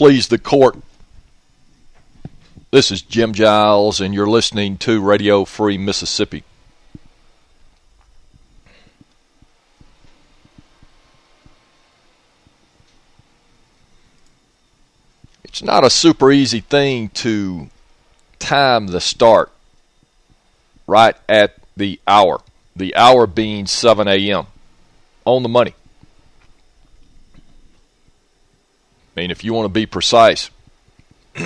please the court. This is Jim Giles, and you're listening to Radio Free Mississippi. It's not a super easy thing to time the start right at the hour, the hour being 7 a.m. on the money. I mean, if you want to be precise, you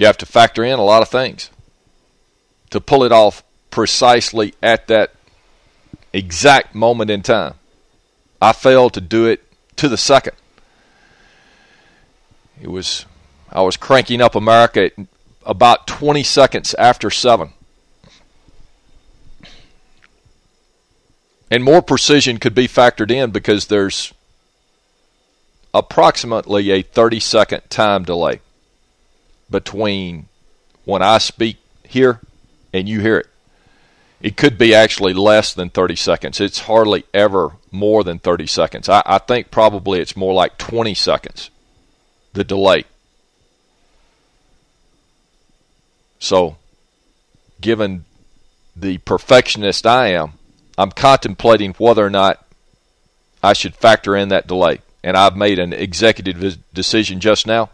have to factor in a lot of things to pull it off precisely at that exact moment in time. I failed to do it to the second. It was I was cranking up America about 20 seconds after 7. And more precision could be factored in because there's approximately a 30 second time delay between when I speak here and you hear it. It could be actually less than 30 seconds. It's hardly ever more than 30 seconds. I, I think probably it's more like 20 seconds, the delay. So, given the perfectionist I am, I'm contemplating whether or not I should factor in that delay. And I've made an executive decision just now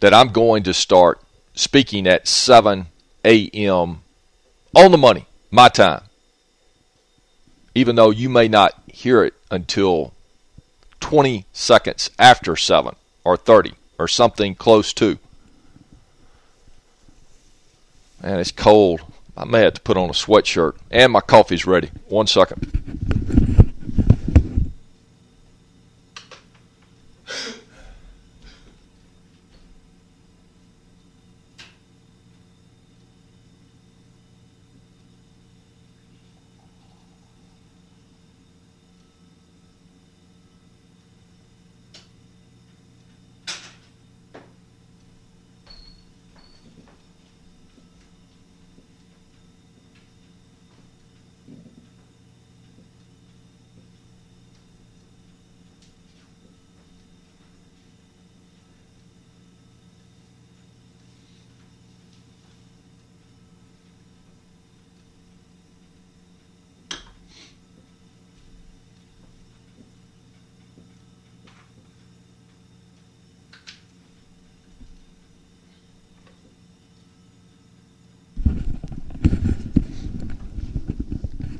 that I'm going to start speaking at 7 a.m. on the money, my time. Even though you may not hear it until 20 seconds after 7 or 30 or something close to. Man, it's cold. I may have to put on a sweatshirt. And my coffee's ready. One second.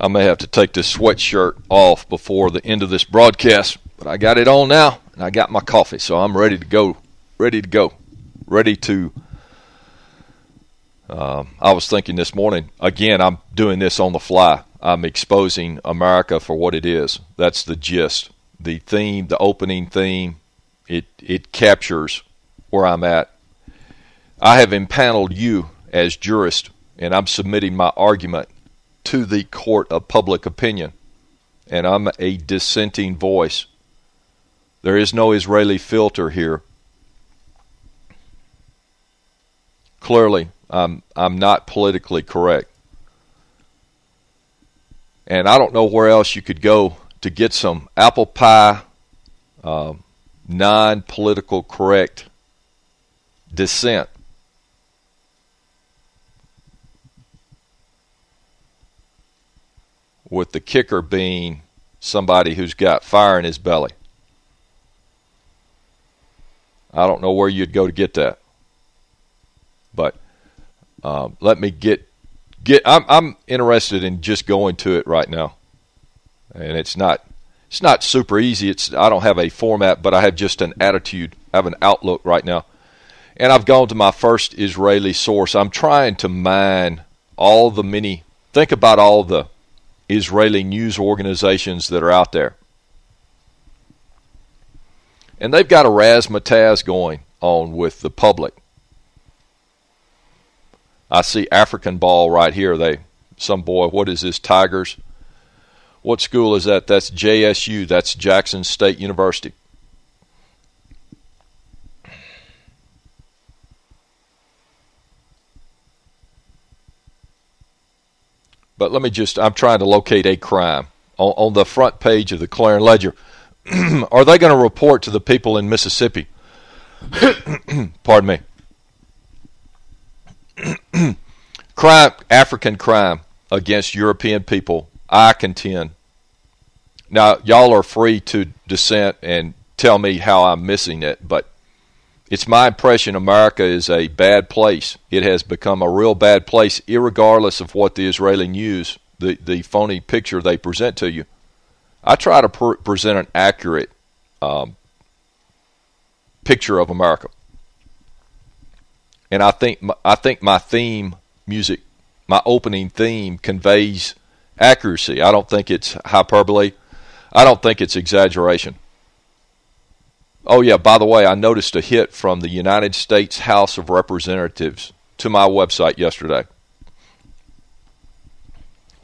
I may have to take this sweatshirt off before the end of this broadcast, but I got it on now, and I got my coffee, so I'm ready to go. Ready to go. Ready to. Um, I was thinking this morning, again, I'm doing this on the fly. I'm exposing America for what it is. That's the gist. The theme, the opening theme, it, it captures where I'm at. I have impaneled you as jurist, and I'm submitting my argument to the court of public opinion. And I'm a dissenting voice. There is no Israeli filter here. Clearly, I'm, I'm not politically correct. And I don't know where else you could go to get some apple pie, uh, non political correct dissent. With the kicker being somebody who's got fire in his belly. I don't know where you'd go to get that, but um, let me get get. I'm I'm interested in just going to it right now, and it's not it's not super easy. It's I don't have a format, but I have just an attitude. I have an outlook right now, and I've gone to my first Israeli source. I'm trying to mine all the many. Think about all the Israeli news organizations that are out there. And they've got a razzmatazz going on with the public. I see African ball right here. They some boy, what is this, Tigers? What school is that? That's JSU. That's Jackson State University. But let me just, I'm trying to locate a crime. On, on the front page of the Clarion Ledger, are they going to report to the people in Mississippi? Pardon me. crime, African crime against European people, I contend. Now, y'all are free to dissent and tell me how I'm missing it, but it's my impression America is a bad place. It has become a real bad place, regardless of what the Israeli news, the, the phony picture they present to you. I try to pre present an accurate um, picture of America, and I think I think my theme music, my opening theme, conveys accuracy. I don't think it's hyperbole. I don't think it's exaggeration. Oh, yeah, by the way, I noticed a hit from the United States House of Representatives to my website yesterday.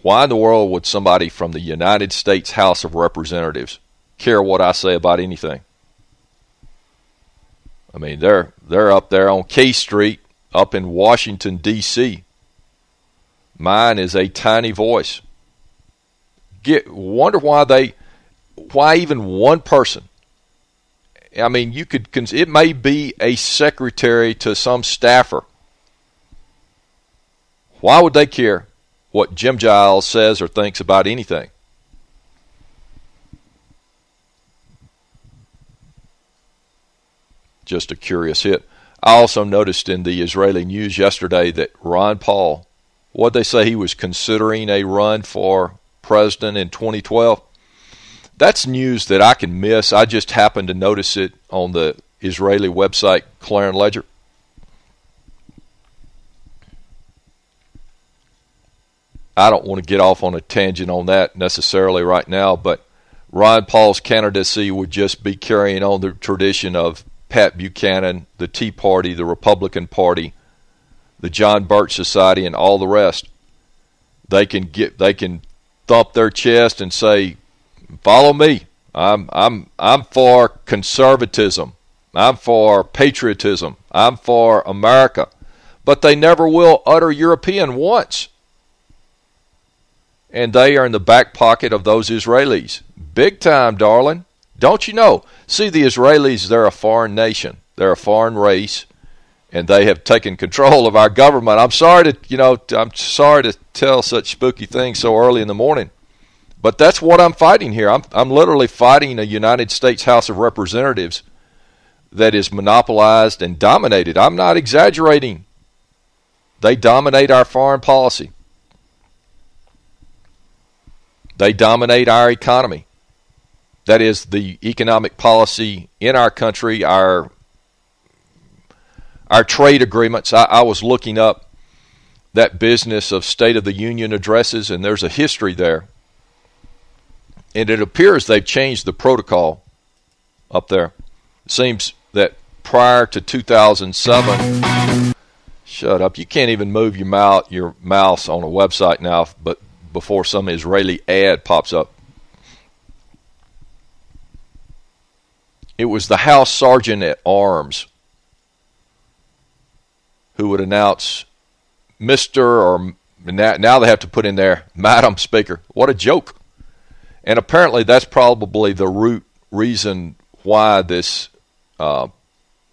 Why in the world would somebody from the United States House of Representatives care what I say about anything? I mean, they're they're up there on K Street up in Washington D.C. Mine is a tiny voice. Get wonder why they why even one person I mean, you could. It may be a secretary to some staffer. Why would they care what Jim Giles says or thinks about anything? Just a curious hit. I also noticed in the Israeli news yesterday that Ron Paul, what they say he was considering a run for president in 2012 that's news that I can miss. I just happened to notice it on the Israeli website, Clarion Ledger. I don't want to get off on a tangent on that necessarily right now, but Ron Paul's candidacy would just be carrying on the tradition of Pat Buchanan, the Tea Party, the Republican Party, the John Birch Society, and all the rest. They can get they can thump their chest and say follow me. I'm I'm I'm for conservatism. I'm for patriotism. I'm for America. But they never will utter European once. And they are in the back pocket of those Israelis. Big time, darling. Don't you know? See, the Israelis, they're a foreign nation. They're a foreign race. And they have taken control of our government. I'm sorry to, you know, I'm sorry to tell such spooky things so early in the morning. But that's what I'm fighting here. I'm I'm literally fighting a United States House of Representatives that is monopolized and dominated. I'm not exaggerating. They dominate our foreign policy. They dominate our economy. That is the economic policy in our country, our our trade agreements. I, I was looking up that business of State of the Union addresses, and there's a history there and it appears they've changed the protocol up there. It seems that prior to 2007, shut up, you can't even move your mouse, your mouse on a website now, but before some Israeli ad pops up. It was the House Sergeant at Arms who would announce Mr. or now they have to put in there Madam Speaker. What a joke. And apparently that's probably the root reason why this uh,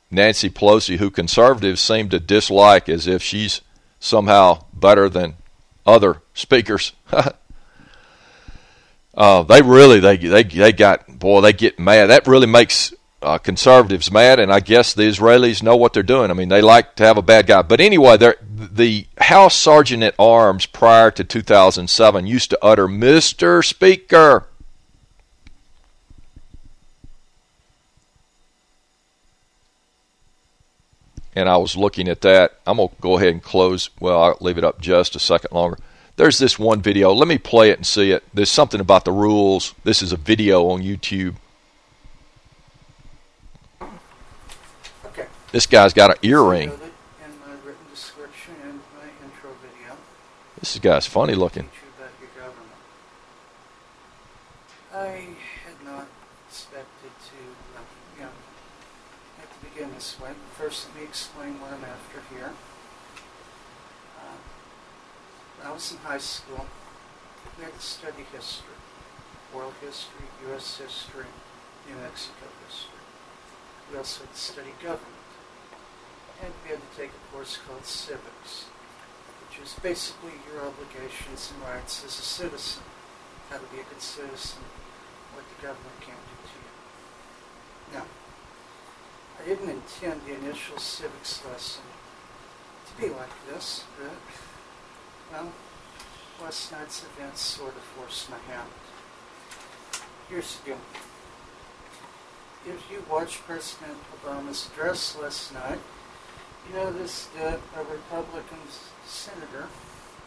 Nancy Pelosi, who conservatives seem to dislike as if she's somehow better than other speakers. uh, they really, they, they, they got, boy, they get mad. That really makes uh, conservatives mad, and I guess the Israelis know what they're doing. I mean, they like to have a bad guy. But anyway, the House Sergeant at Arms prior to 2007 used to utter, Mr. Speaker. And I was looking at that. I'm going to go ahead and close. Well, I'll leave it up just a second longer. There's this one video. Let me play it and see it. There's something about the rules. This is a video on YouTube. Okay. This guy's got an earring. So In my written description and my intro video, This guy's funny looking. teach you about your government. I had not expected to, uh, you know, have to begin this way. First, let me explain what I'm after here. Uh, when I was in high school, we had to study history, world history, U.S. history, New Mexico history. We also had to study government. And we had to take a course called civics, which is basically your obligations and rights as a citizen. How to be a good citizen, what the government can't do to you. Now, I didn't intend the initial civics lesson to be like this, but, well, last night's events sort of forced my hand. Here's the deal. If you watched President Obama's address last night, you noticed that a Republican senator,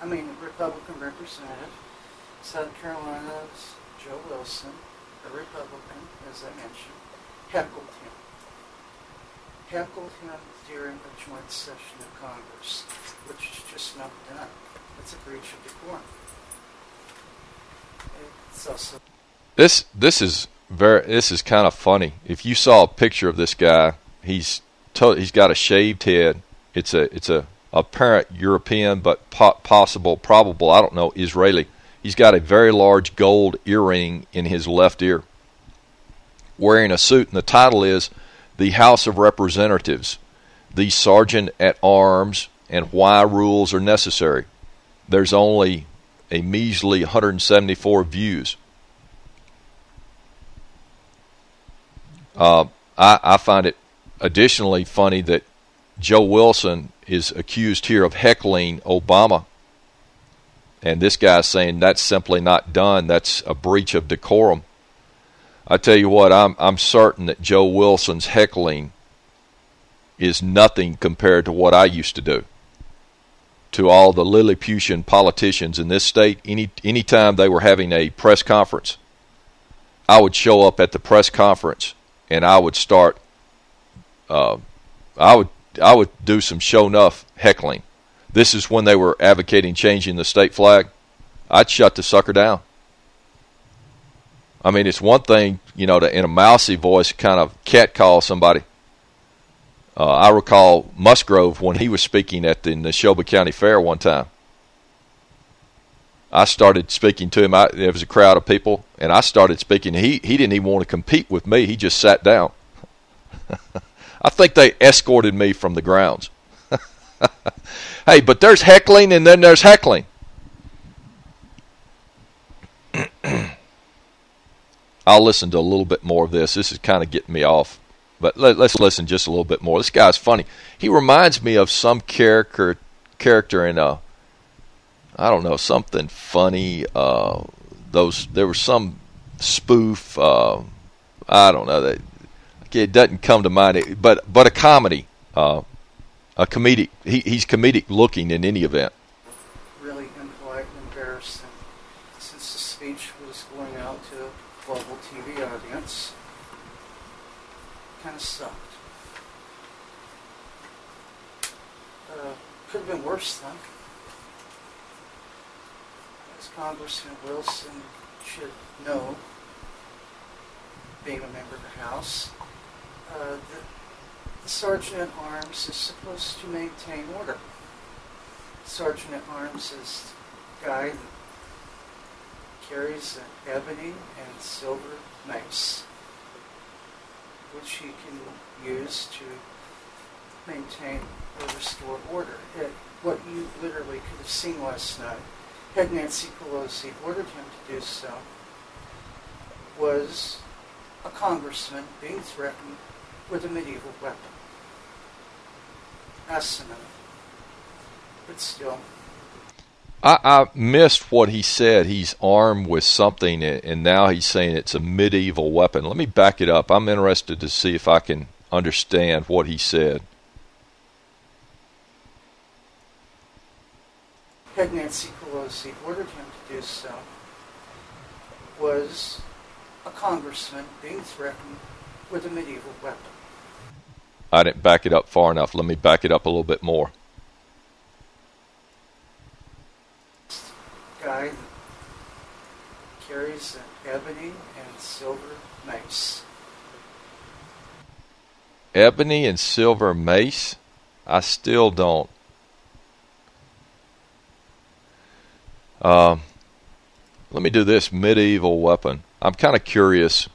I mean a Republican representative, South Carolina's Joe Wilson, a Republican, as I mentioned, heckled him. Heckled him during a joint session of Congress, which is just not done. It's a breach of decorum. It's also This this is very this is kind of funny. If you saw a picture of this guy, he's he's got a shaved head. It's a it's a apparent European, but po- possible, probable, I don't know, Israeli. He's got a very large gold earring in his left ear. Wearing a suit, and the title is "The House of Representatives: The Sergeant at Arms and Why Rules Are Necessary." There's only a measly 174 views. Uh, I, I find it additionally funny that Joe Wilson is accused here of heckling Obama. And this guy's saying that's simply not done. That's a breach of decorum. I tell you what, I'm I'm certain that Joe Wilson's heckling is nothing compared to what I used to do. To all the Lilliputian politicians in this state, any any time they were having a press conference, I would show up at the press conference and I would start. Uh, I would I would do some show enough heckling. This is when they were advocating changing the state flag. I'd shut the sucker down. I mean, it's one thing, you know, to in a mousy voice kind of catcall somebody. Uh, I recall Musgrove when he was speaking at the, Neshoba County Fair one time. I started speaking to him. I, there was a crowd of people, and I started speaking. He he didn't even want to compete with me. He just sat down. I think they escorted me from the grounds. hey, but there's heckling, and then there's heckling. I'll listen to a little bit more of this. This is kind of getting me off. But let, us listen just a little bit more. This guy's funny. He reminds me of some character character in a I don't know something funny. Uh, those there was some spoof. Uh, I don't know that it doesn't come to mind. But but a comedy, uh, a comedic. He, he's comedic looking in any event. really impolite and embarrassing since the speech was going out to a global TV audience. Kind of sucked. Uh, could have been worse though. As Congressman Wilson should know, being a member of the House, uh, the, Sergeant at Arms is supposed to maintain order. Sergeant at Arms is the guy that carries an ebony and silver mace, which he can use to maintain or restore order. It, what you literally could have seen last night, had Nancy Pelosi ordered him to do so, was a congressman being threatened with a medieval weapon. Asinine. But still, I, I missed what he said. He's armed with something, and now he's saying it's a medieval weapon. Let me back it up. I'm interested to see if I can understand what he said. had Nancy Pelosi ordered him to do so, was a congressman being threatened with a medieval weapon. I didn't back it up far enough. Let me back it up a little bit more. Guy carries an ebony and silver mace. Ebony and silver mace? I still don't. Um, let me do this medieval weapon. I'm kind of curious.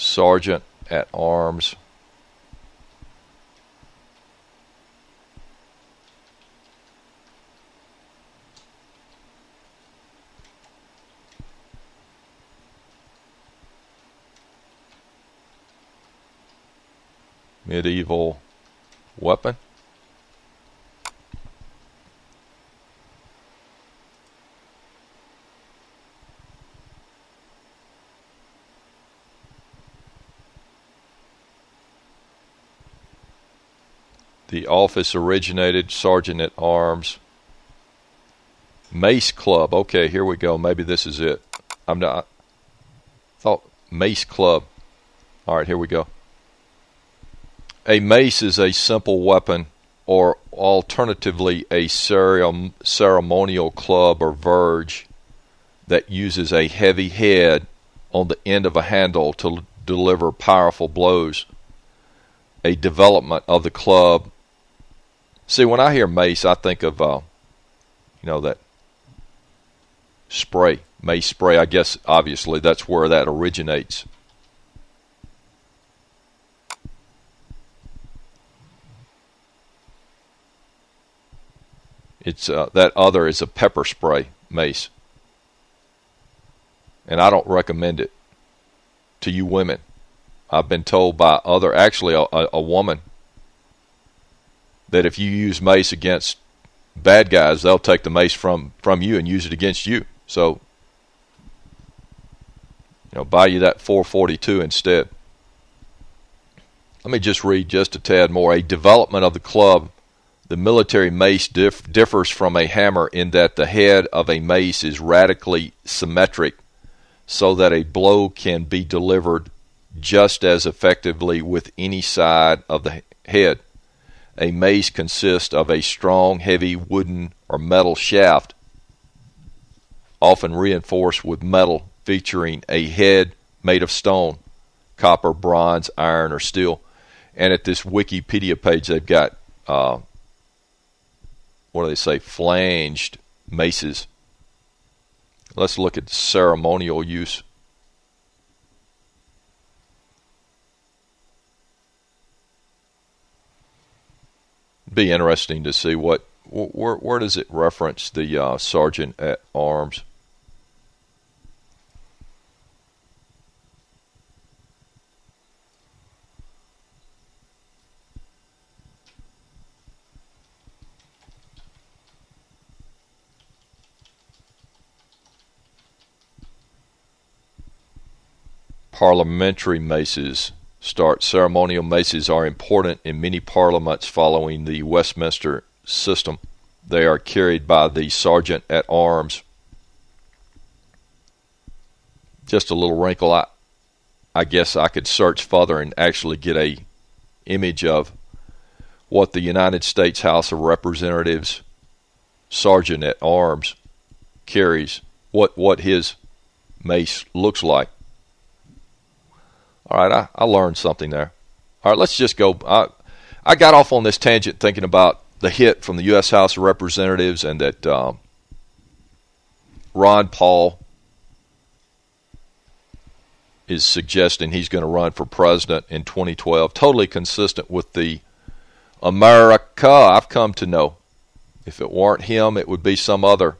Sergeant at arms. Medieval weapon. The office originated Sergeant at Arms. Mace Club. Okay, here we go. Maybe this is it. I'm not. Thought Mace Club. All right, here we go. A mace is a simple weapon, or alternatively, a ceremonial club or verge that uses a heavy head on the end of a handle to deliver powerful blows. A development of the club See, when I hear mace, I think of, uh, you know, that spray, mace spray. I guess, obviously, that's where that originates. It's uh, that other is a pepper spray mace, and I don't recommend it to you women. I've been told by other, actually, a, a, a woman that if you use mace against bad guys, they'll take the mace from from you and use it against you. So, you know, buy you that 442 instead. Let me just read just a tad more. A development of the club, the military mace dif differs from a hammer in that the head of a mace is radically symmetric so that a blow can be delivered just as effectively with any side of the head. A mace consists of a strong, heavy wooden or metal shaft, often reinforced with metal, featuring a head made of stone, copper, bronze, iron, or steel. And at this Wikipedia page, they've got, uh, what do they say, flanged maces. Let's look at ceremonial use. Be interesting to see what where where does it reference the uh, sergeant at arms. Parliamentary maces start. Ceremonial maces are important in many parliaments following the Westminster system. They are carried by the sergeant at arms. Just a little wrinkle. I, I guess I could search further and actually get a image of what the United States House of Representatives sergeant at arms carries, what what his mace looks like. All right, I, I learned something there. All right, let's just go. I, I got off on this tangent thinking about the hit from the U.S. House of Representatives and that um, Ron Paul is suggesting he's going to run for president in 2012. Totally consistent with the America I've come to know. If it weren't him, it would be some other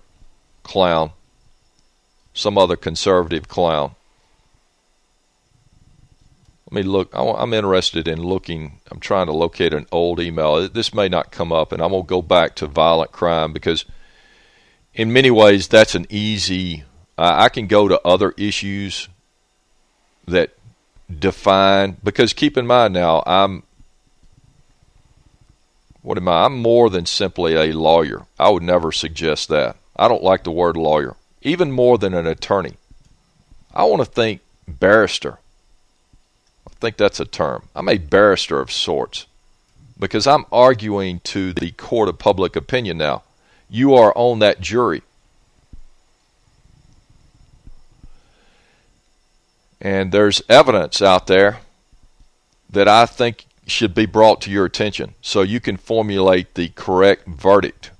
clown, some other conservative clown. Let me look. I'm interested in looking. I'm trying to locate an old email. This may not come up, and I'm going to go back to violent crime because, in many ways, that's an easy. I can go to other issues that define because keep in mind now I'm What am I? I'm more than simply a lawyer. I would never suggest that. I don't like the word lawyer, even more than an attorney. I want to think barrister. Think that's a term. I'm a barrister of sorts because I'm arguing to the court of public opinion now. You are on that jury. And there's evidence out there that I think should be brought to your attention so you can formulate the correct verdict.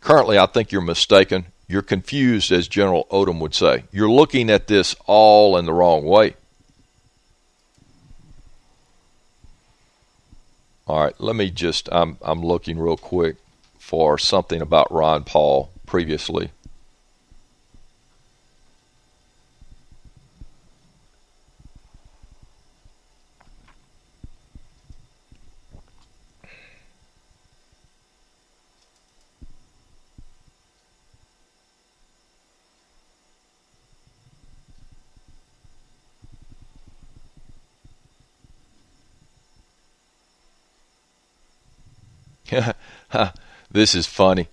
Currently, I think you're mistaken. You're confused, as General Odom would say. You're looking at this all in the wrong way. All right, let me just, I'm, I'm looking real quick for something about Ron Paul previously. this is funny.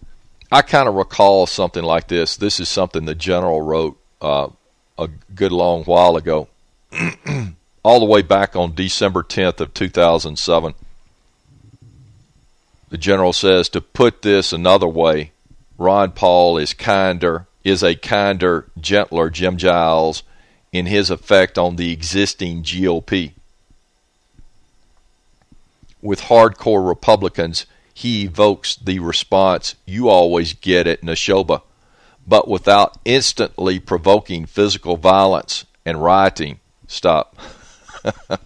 I kind of recall something like this. This is something the general wrote uh, a good long while ago, all the way back on December 10th of 2007. The general says, to put this another way, Ron Paul is kinder, is a kinder, gentler Jim Giles in his effect on the existing GOP. With hardcore Republicans, he evokes the response you always get at Neshoba, but without instantly provoking physical violence and rioting. Stop.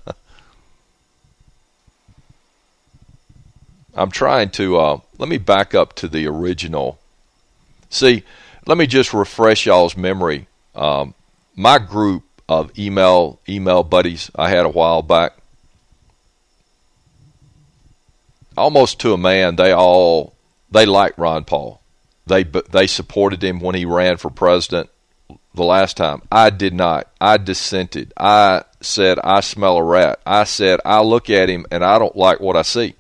I'm trying to, uh, let me back up to the original. See, let me just refresh y'all's memory. Um, my group of email email buddies I had a while back, almost to a man, they all they liked Ron Paul. They they supported him when he ran for president the last time. I did not. I dissented. I said I smell a rat. I said I look at him and I don't like what I see.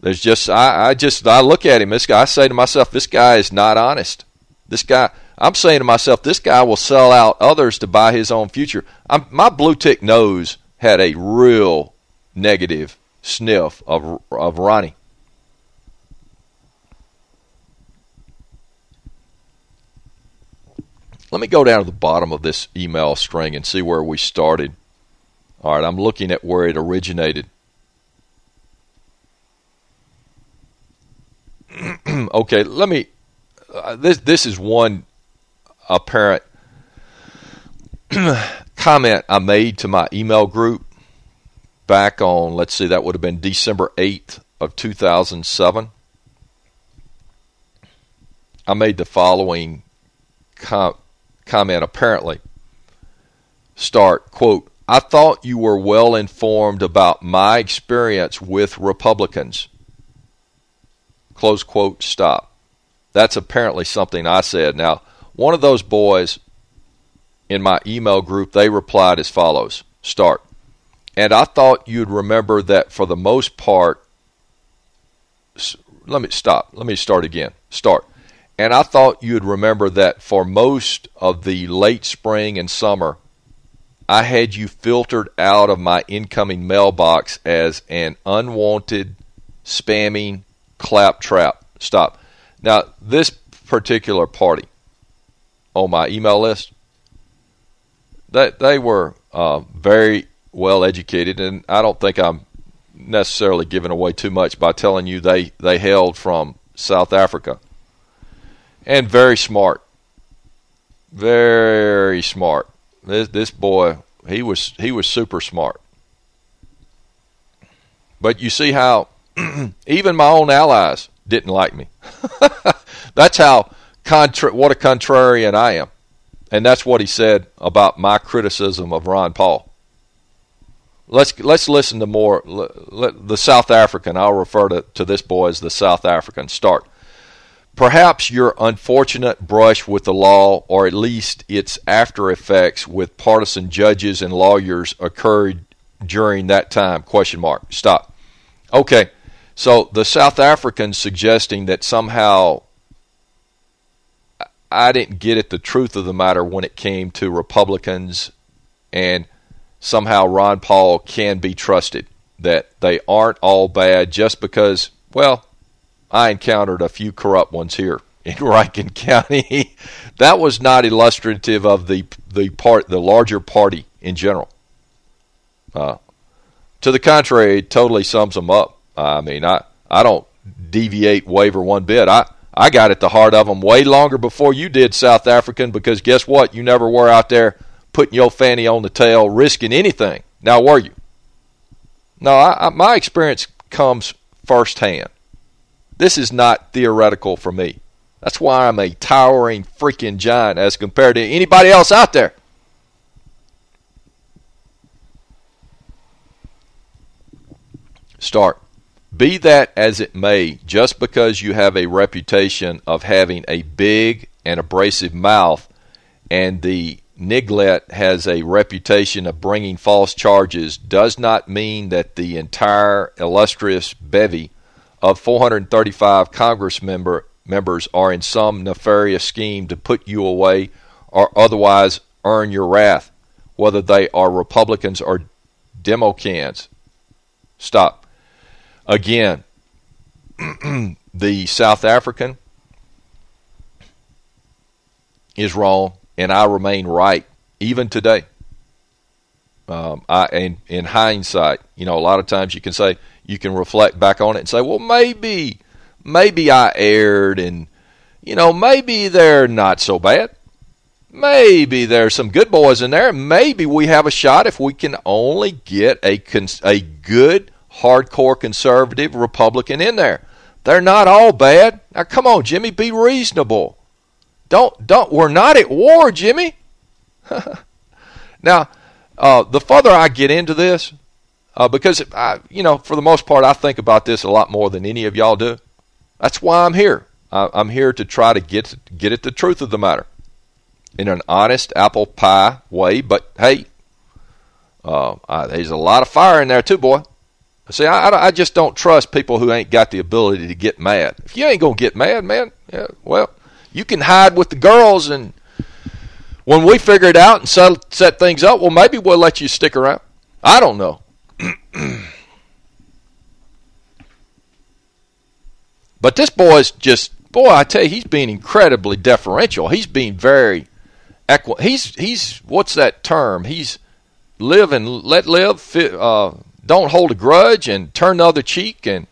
There's just I, I just I look at him. This guy I say to myself, this guy is not honest. This guy I'm saying to myself, this guy will sell out others to buy his own future. I'm, my blue tick nose had a real negative sniff of, of Ronnie. Let me go down to the bottom of this email string and see where we started. All right, I'm looking at where it originated. okay, let me. Uh, this this is one apparent comment I made to my email group back on, let's see, that would have been December 8th of 2007. I made the following com comment apparently. Start, quote, I thought you were well informed about my experience with Republicans. Close quote, stop. That's apparently something I said. Now, one of those boys in my email group, they replied as follows. Start. And I thought you'd remember that for the most part, let me stop. Let me start again. Start. And I thought you'd remember that for most of the late spring and summer, I had you filtered out of my incoming mailbox as an unwanted, spamming claptrap. Stop. Now, this particular party on my email list, that they were uh, very well educated, and I don't think I'm necessarily giving away too much by telling you they, they hailed from South Africa. And very smart. Very smart. This this boy, he was he was super smart. But you see how even my own allies didn't like me. that's how contra- what a contrarian I am. And that's what he said about my criticism of Ron Paul let's let's listen to more the South African. I'll refer to, to this boy as the South African. Start. Perhaps your unfortunate brush with the law, or at least its after effects with partisan judges and lawyers, occurred during that time. Question mark. Stop. Okay, so the South African suggesting that somehow I didn't get at the truth of the matter when it came to Republicans and somehow Ron Paul can be trusted, that they aren't all bad just because, well, I encountered a few corrupt ones here in Rankin County. that was not illustrative of the the part the larger party in general. Uh, to the contrary, it totally sums them up. I mean, I I don't deviate waver one bit. I I got at the heart of them way longer before you did, South African, because guess what? You never were out there putting your fanny on the tail, risking anything. Now, were you? No, I, I, my experience comes firsthand. This is not theoretical for me. That's why I'm a towering freaking giant as compared to anybody else out there. Start. Be that as it may, just because you have a reputation of having a big and abrasive mouth and the Niglet has a reputation of bringing false charges does not mean that the entire illustrious bevy of 435 Congress member, members are in some nefarious scheme to put you away or otherwise earn your wrath, whether they are Republicans or Democrats. Stop. Again, the South African is wrong, and I remain right even today. Um, I and in hindsight, you know, a lot of times you can say you can reflect back on it and say, well, maybe, maybe I erred, and you know, maybe they're not so bad. Maybe there's some good boys in there. Maybe we have a shot if we can only get a a good hardcore conservative Republican in there. They're not all bad. Now come on, Jimmy, be reasonable. Don't don't we're not at war, Jimmy. now, uh, the further I get into this, uh, because I, you know, for the most part, I think about this a lot more than any of y'all do. That's why I'm here. I, I'm here to try to get get at the truth of the matter in an honest apple pie way. But hey, uh, I, there's a lot of fire in there too, boy. See, I, I just don't trust people who ain't got the ability to get mad. If you ain't going to get mad, man, yeah, well, you can hide with the girls, and when we figure it out and set, set things up, well, maybe we'll let you stick around. I don't know. but this boy's just, boy, I tell you, he's being incredibly deferential. He's being very equi- He's, he's, what's that term? He's live and let live, uh, don't hold a grudge and turn the other cheek and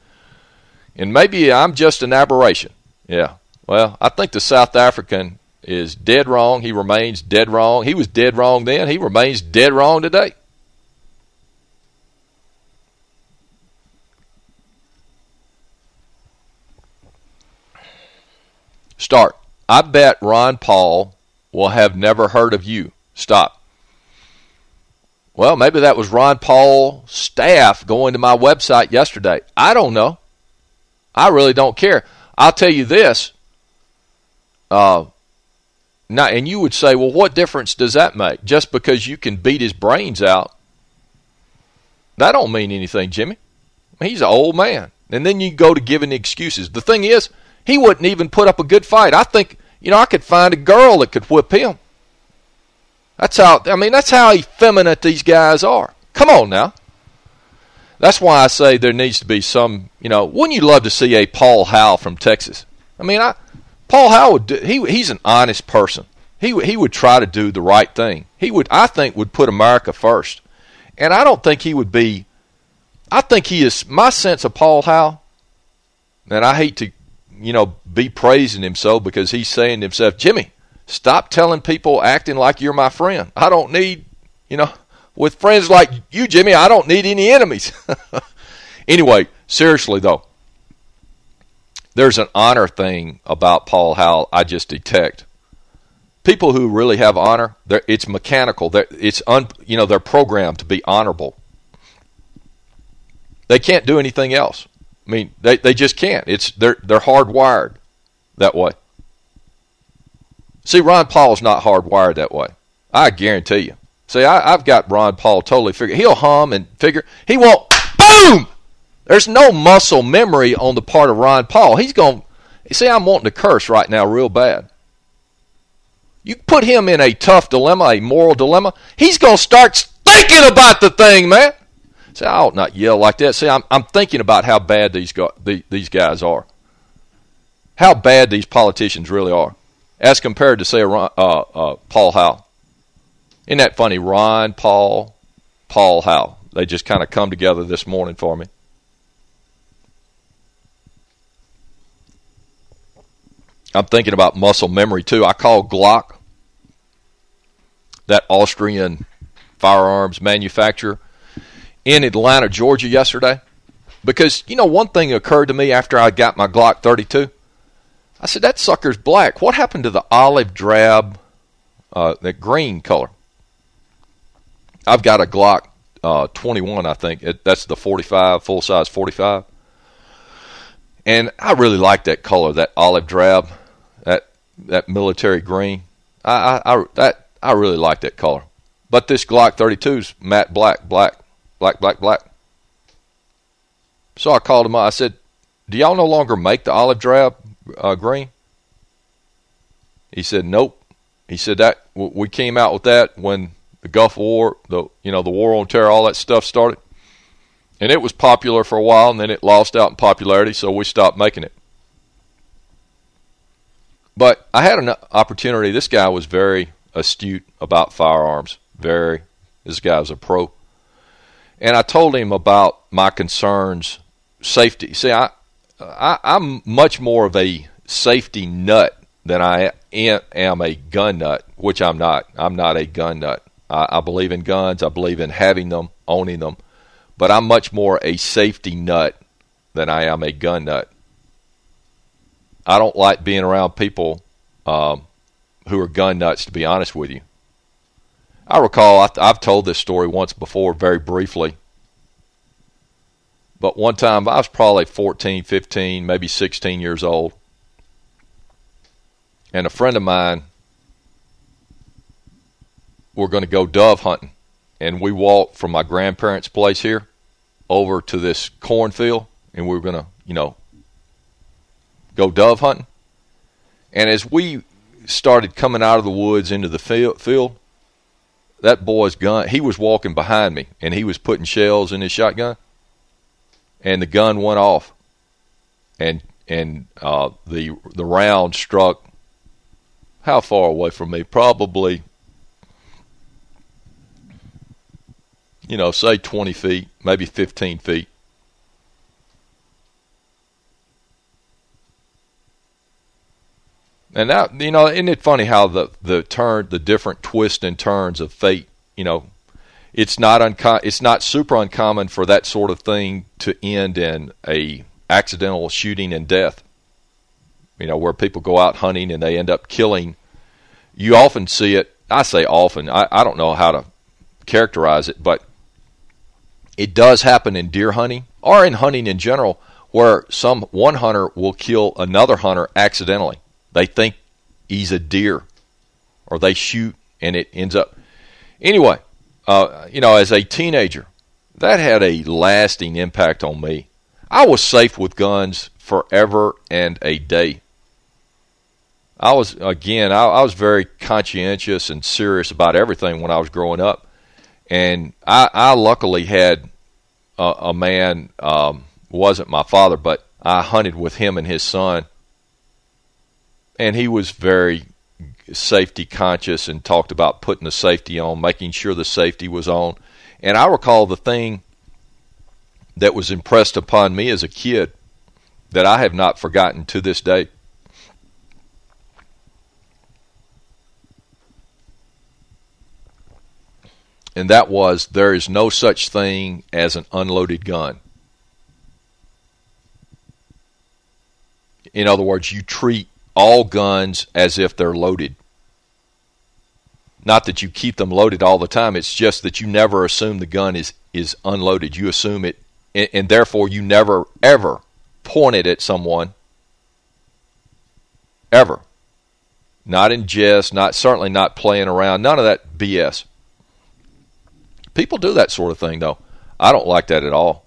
and maybe I'm just an aberration. Yeah. Well, I think the South African is dead wrong. He remains dead wrong. He was dead wrong then. He remains dead wrong today. Start. I bet Ron Paul will have never heard of you. Stop. Well, maybe that was Ron Paul staff going to my website yesterday. I don't know. I really don't care. I'll tell you this. Uh, now, and you would say, well, what difference does that make? Just because you can beat his brains out, that don't mean anything, Jimmy. He's an old man. And then you go to giving excuses. The thing is, he wouldn't even put up a good fight. I think, you know, I could find a girl that could whip him. That's how, I mean, that's how effeminate these guys are. Come on now. That's why I say there needs to be some, you know, wouldn't you love to see a Paul Howell from Texas? I mean, I, Paul Howell, he, he's an honest person. He, he would try to do the right thing. He would, I think, would put America first. And I don't think he would be, I think he is, my sense of Paul Howell, and I hate to, you know, be praising him so because he's saying to himself, Jimmy, Stop telling people acting like you're my friend. I don't need, you know, with friends like you, Jimmy, I don't need any enemies. anyway, seriously though, there's an honor thing about Paul Howe I just detect. People who really have honor, it's mechanical. They're, it's un, you know they're programmed to be honorable. They can't do anything else. I mean, they they just can't. It's they're they're hardwired that way. See, Ron Paul's not hardwired that way. I guarantee you. See, I, have got Ron Paul totally figured. He'll hum and figure. He won't. Boom! There's no muscle memory on the part of Ron Paul. He's going, you see, I'm wanting to curse right now real bad. You put him in a tough dilemma, a moral dilemma, he's going to start thinking about the thing, man. See, I ought not yell like that. See, I'm, I'm thinking about how bad these, go, the, these guys are. How bad these politicians really are. As compared to, say, uh, uh, Paul Howe. Isn't that funny? Ron, Paul, Paul Howe. They just kind of come together this morning for me. I'm thinking about muscle memory too. I called Glock, that Austrian firearms manufacturer, in Atlanta, Georgia yesterday. Because, you know, one thing occurred to me after I got my Glock 32. I said, that sucker's black. What happened to the olive drab, uh, the green color? I've got a Glock uh, 21, I think. It, that's the 45, full-size 45. And I really like that color, that olive drab, that that military green. I, I, I that I really like that color. But this Glock 32's matte black, black, black, black, black. So I called him. I said, "Do y'all no longer make the olive drab uh, green?" He said, "Nope." He said that we came out with that when the Gulf War, the you know the war on terror, all that stuff started. And it was popular for a while, and then it lost out in popularity, so we stopped making it. But I had an opportunity. This guy was very astute about firearms. Very. This guy was a pro. And I told him about my concerns, safety. See, I, I I'm much more of a safety nut than I am a gun nut, which I'm not. I'm not a gun nut. I, I believe in guns. I believe in having them, owning them but I'm much more a safety nut than I am a gun nut. I don't like being around people um, who are gun nuts, to be honest with you. I recall I, I've told this story once before, very briefly. But one time, I was probably 14, 15, maybe 16 years old. And a friend of mine, we're going to go dove hunting. And we walked from my grandparents' place here over to this cornfield and we were going to, you know, go dove hunting. And as we started coming out of the woods into the field, that boy's gun, he was walking behind me and he was putting shells in his shotgun and the gun went off and and uh, the the round struck how far away from me? Probably you know, say 20 feet, maybe 15 feet. And that, you know, isn't it funny how the, the turn, the different twists and turns of fate, you know, it's not unco- it's not super uncommon for that sort of thing to end in a accidental shooting and death. You know, where people go out hunting and they end up killing. You often see it, I say often, I, I don't know how to characterize it, but it does happen in deer hunting or in hunting in general where some one hunter will kill another hunter accidentally. They think he's a deer or they shoot and it ends up. Anyway, uh, you know, as a teenager, that had a lasting impact on me. I was safe with guns forever and a day. I was, again, I, I was very conscientious and serious about everything when I was growing up. And I, I luckily had a, a man, um, wasn't my father, but I hunted with him and his son. And he was very safety conscious and talked about putting the safety on, making sure the safety was on. And I recall the thing that was impressed upon me as a kid that I have not forgotten to this day. And that was there is no such thing as an unloaded gun. In other words, you treat all guns as if they're loaded. Not that you keep them loaded all the time, it's just that you never assume the gun is, is unloaded. You assume it, and, and therefore you never, ever point it at someone. Ever. Not in jest, not certainly not playing around, none of that BS. People do that sort of thing, though. I don't like that at all.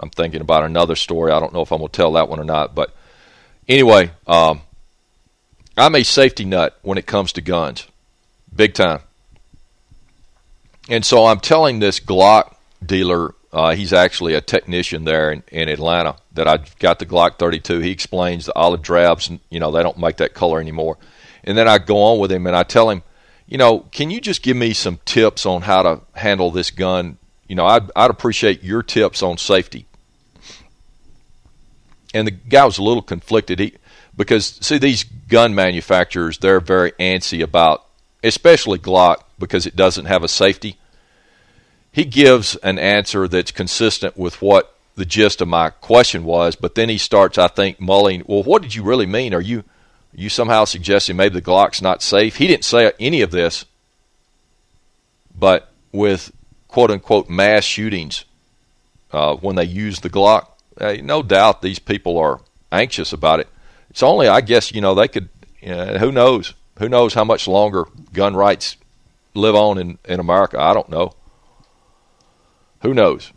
I'm thinking about another story. I don't know if I'm going to tell that one or not. But anyway, um, I'm a safety nut when it comes to guns. Big time. And so I'm telling this Glock dealer uh, he's actually a technician there in, in Atlanta, that I got the Glock 32. He explains the olive drabs, you know, they don't make that color anymore. And then I go on with him and I tell him, you know, can you just give me some tips on how to handle this gun? You know, I'd, I'd appreciate your tips on safety. And the guy was a little conflicted. He, because see these gun manufacturers, they're very antsy about, especially Glock, because it doesn't have a safety. He gives an answer that's consistent with what the gist of my question was, but then he starts, I think, mulling. Well, what did you really mean? Are you you somehow suggesting maybe the Glock's not safe? He didn't say any of this, but with quote unquote mass shootings, uh, when they use the Glock, uh, no doubt these people are anxious about it. It's only, I guess, you know, they could, know, who knows? Who knows how much longer gun rights live on in, in America? I don't know. Who knows?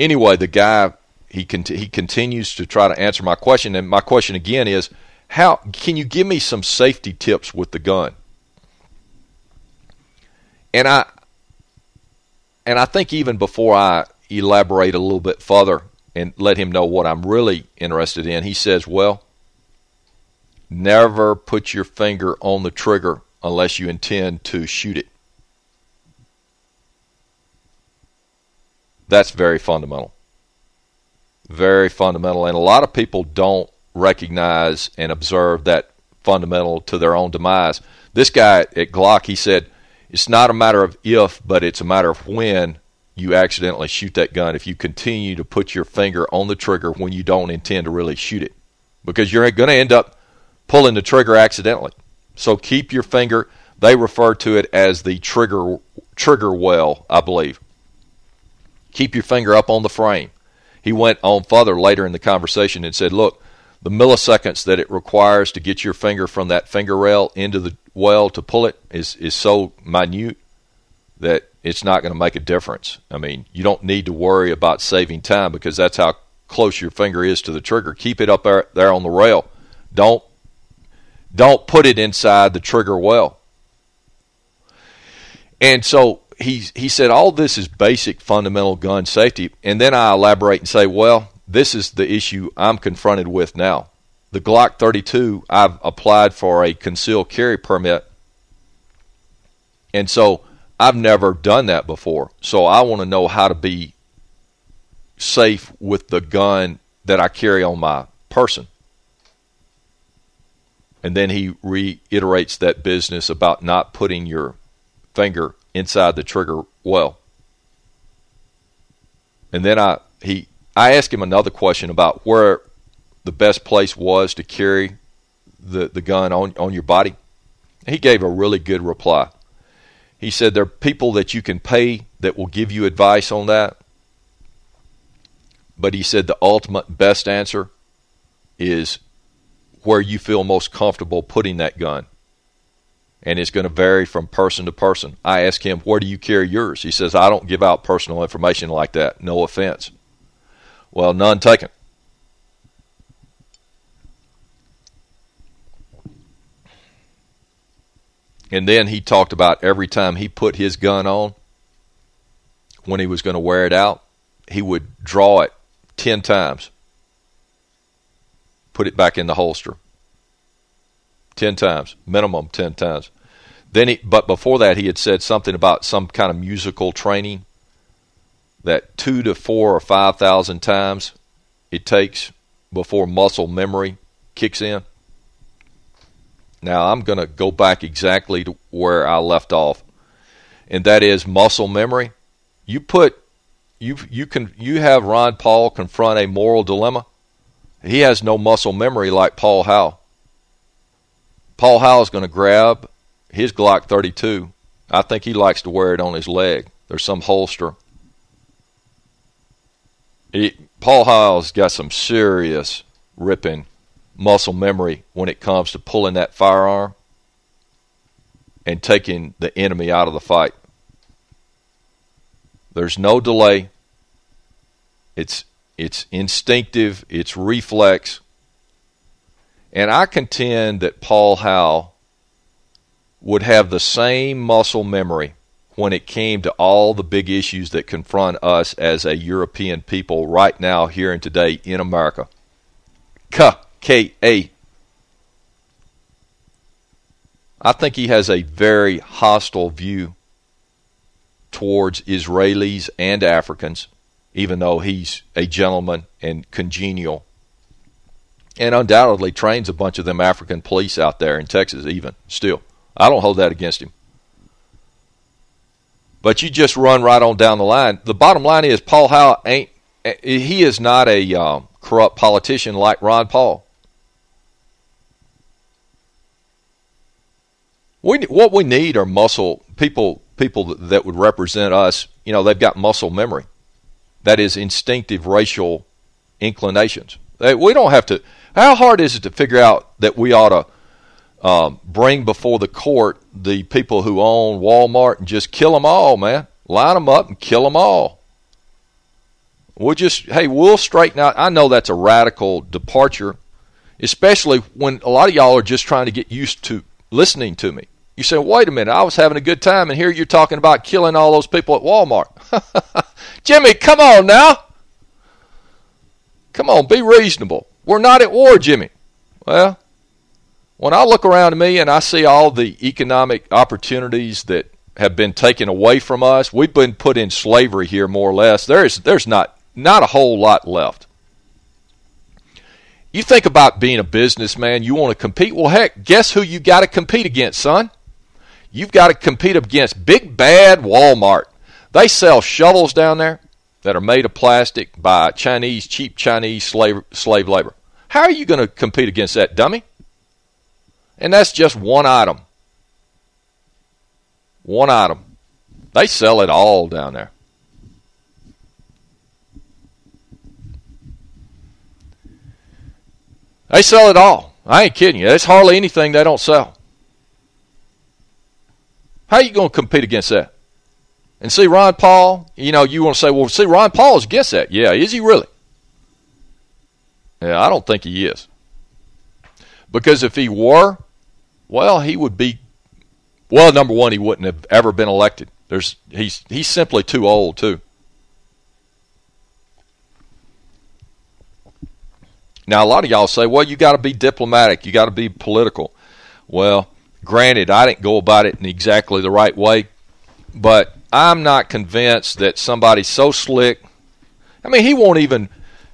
Anyway, the guy he he continues to try to answer my question, and my question again is, how can you give me some safety tips with the gun? And I and I think even before I elaborate a little bit further and let him know what I'm really interested in, he says, "Well, never put your finger on the trigger unless you intend to shoot it." That's very fundamental very fundamental, and a lot of people don't recognize and observe that fundamental to their own demise. This guy at Glock, he said, it's not a matter of if, but it's a matter of when you accidentally shoot that gun. If you continue to put your finger on the trigger when you don't intend to really shoot it, because you're going to end up pulling the trigger accidentally. So keep your finger. They refer to it as the trigger trigger well, I believe. Keep your finger up on the frame he went on further later in the conversation and said, look, the milliseconds that it requires to get your finger from that finger rail into the well to pull it is, is so minute that it's not going to make a difference. I mean, you don't need to worry about saving time because that's how close your finger is to the trigger. Keep it up there, there on the rail. Don't don't put it inside the trigger well. And so he he said all this is basic fundamental gun safety, and then I elaborate and say, well, this is the issue I'm confronted with now. The Glock 32, I've applied for a concealed carry permit, and so I've never done that before. So I want to know how to be safe with the gun that I carry on my person. And then he reiterates that business about not putting your finger inside the trigger well. And then I he I asked him another question about where the best place was to carry the, the gun on, on your body. He gave a really good reply. He said there are people that you can pay that will give you advice on that. But he said the ultimate best answer is where you feel most comfortable putting that gun and it's going to vary from person to person. I ask him, where do you carry yours? He says, I don't give out personal information like that. No offense. Well, none taken. And then he talked about every time he put his gun on, when he was going to wear it out, he would draw it 10 times, put it back in the holster. 10 times, minimum 10 times. Then he, but before that, he had said something about some kind of musical training that two to four or 5,000 times it takes before muscle memory kicks in. Now, I'm going to go back exactly to where I left off, and that is muscle memory. You put you you can you have Ron Paul confront a moral dilemma. He has no muscle memory like Paul Howe. Paul Howe is going to grab his Glock 32. I think he likes to wear it on his leg. There's some holster. He, Paul Howe's got some serious ripping muscle memory when it comes to pulling that firearm and taking the enemy out of the fight. There's no delay. It's it's instinctive, it's reflex. And I contend that Paul Howe would have the same muscle memory when it came to all the big issues that confront us as a European people right now, here and today in America. K K A. I think he has a very hostile view towards Israelis and Africans, even though he's a gentleman and congenial. And undoubtedly trains a bunch of them African police out there in Texas, even still. I don't hold that against him. But you just run right on down the line. The bottom line is Paul Howe ain't he is not a um, corrupt politician like Ron Paul. We what we need are muscle people people that would represent us. You know, they've got muscle memory. That is instinctive racial inclinations. We don't have to. How hard is it to figure out that we ought to um, bring before the court the people who own Walmart and just kill them all, man. Line them up and kill them all. We'll just, hey, we'll straighten out. I know that's a radical departure, especially when a lot of y'all are just trying to get used to listening to me. You say, wait a minute, I was having a good time, and here you're talking about killing all those people at Walmart. Jimmy, come on now. Come on, be reasonable. We're not at war, Jimmy. Well, when I look around me and I see all the economic opportunities that have been taken away from us, we've been put in slavery here more or less. There's there's not not a whole lot left. You think about being a businessman, you want to compete. Well, heck, guess who you got to compete against, son? You've got to compete against big bad Walmart. They sell shovels down there that are made of plastic by Chinese cheap Chinese slave slave labor. How are you going to compete against that, dummy? And that's just one item. One item. They sell it all down there. They sell it all. I ain't kidding you. There's hardly anything they don't sell. How you going to compete against that? And see Ron Paul, you know, you want to say, well, see, Ron Paul is against that. Yeah, is he really? Yeah, I don't think he is. Because if he were, well, he would be well, number one, he wouldn't have ever been elected. There's he's he's simply too old too. Now a lot of y'all say, well, you got to be diplomatic, you got to be political. Well, granted, I didn't go about it in exactly the right way, but I'm not convinced that somebody so slick. I mean, he won't even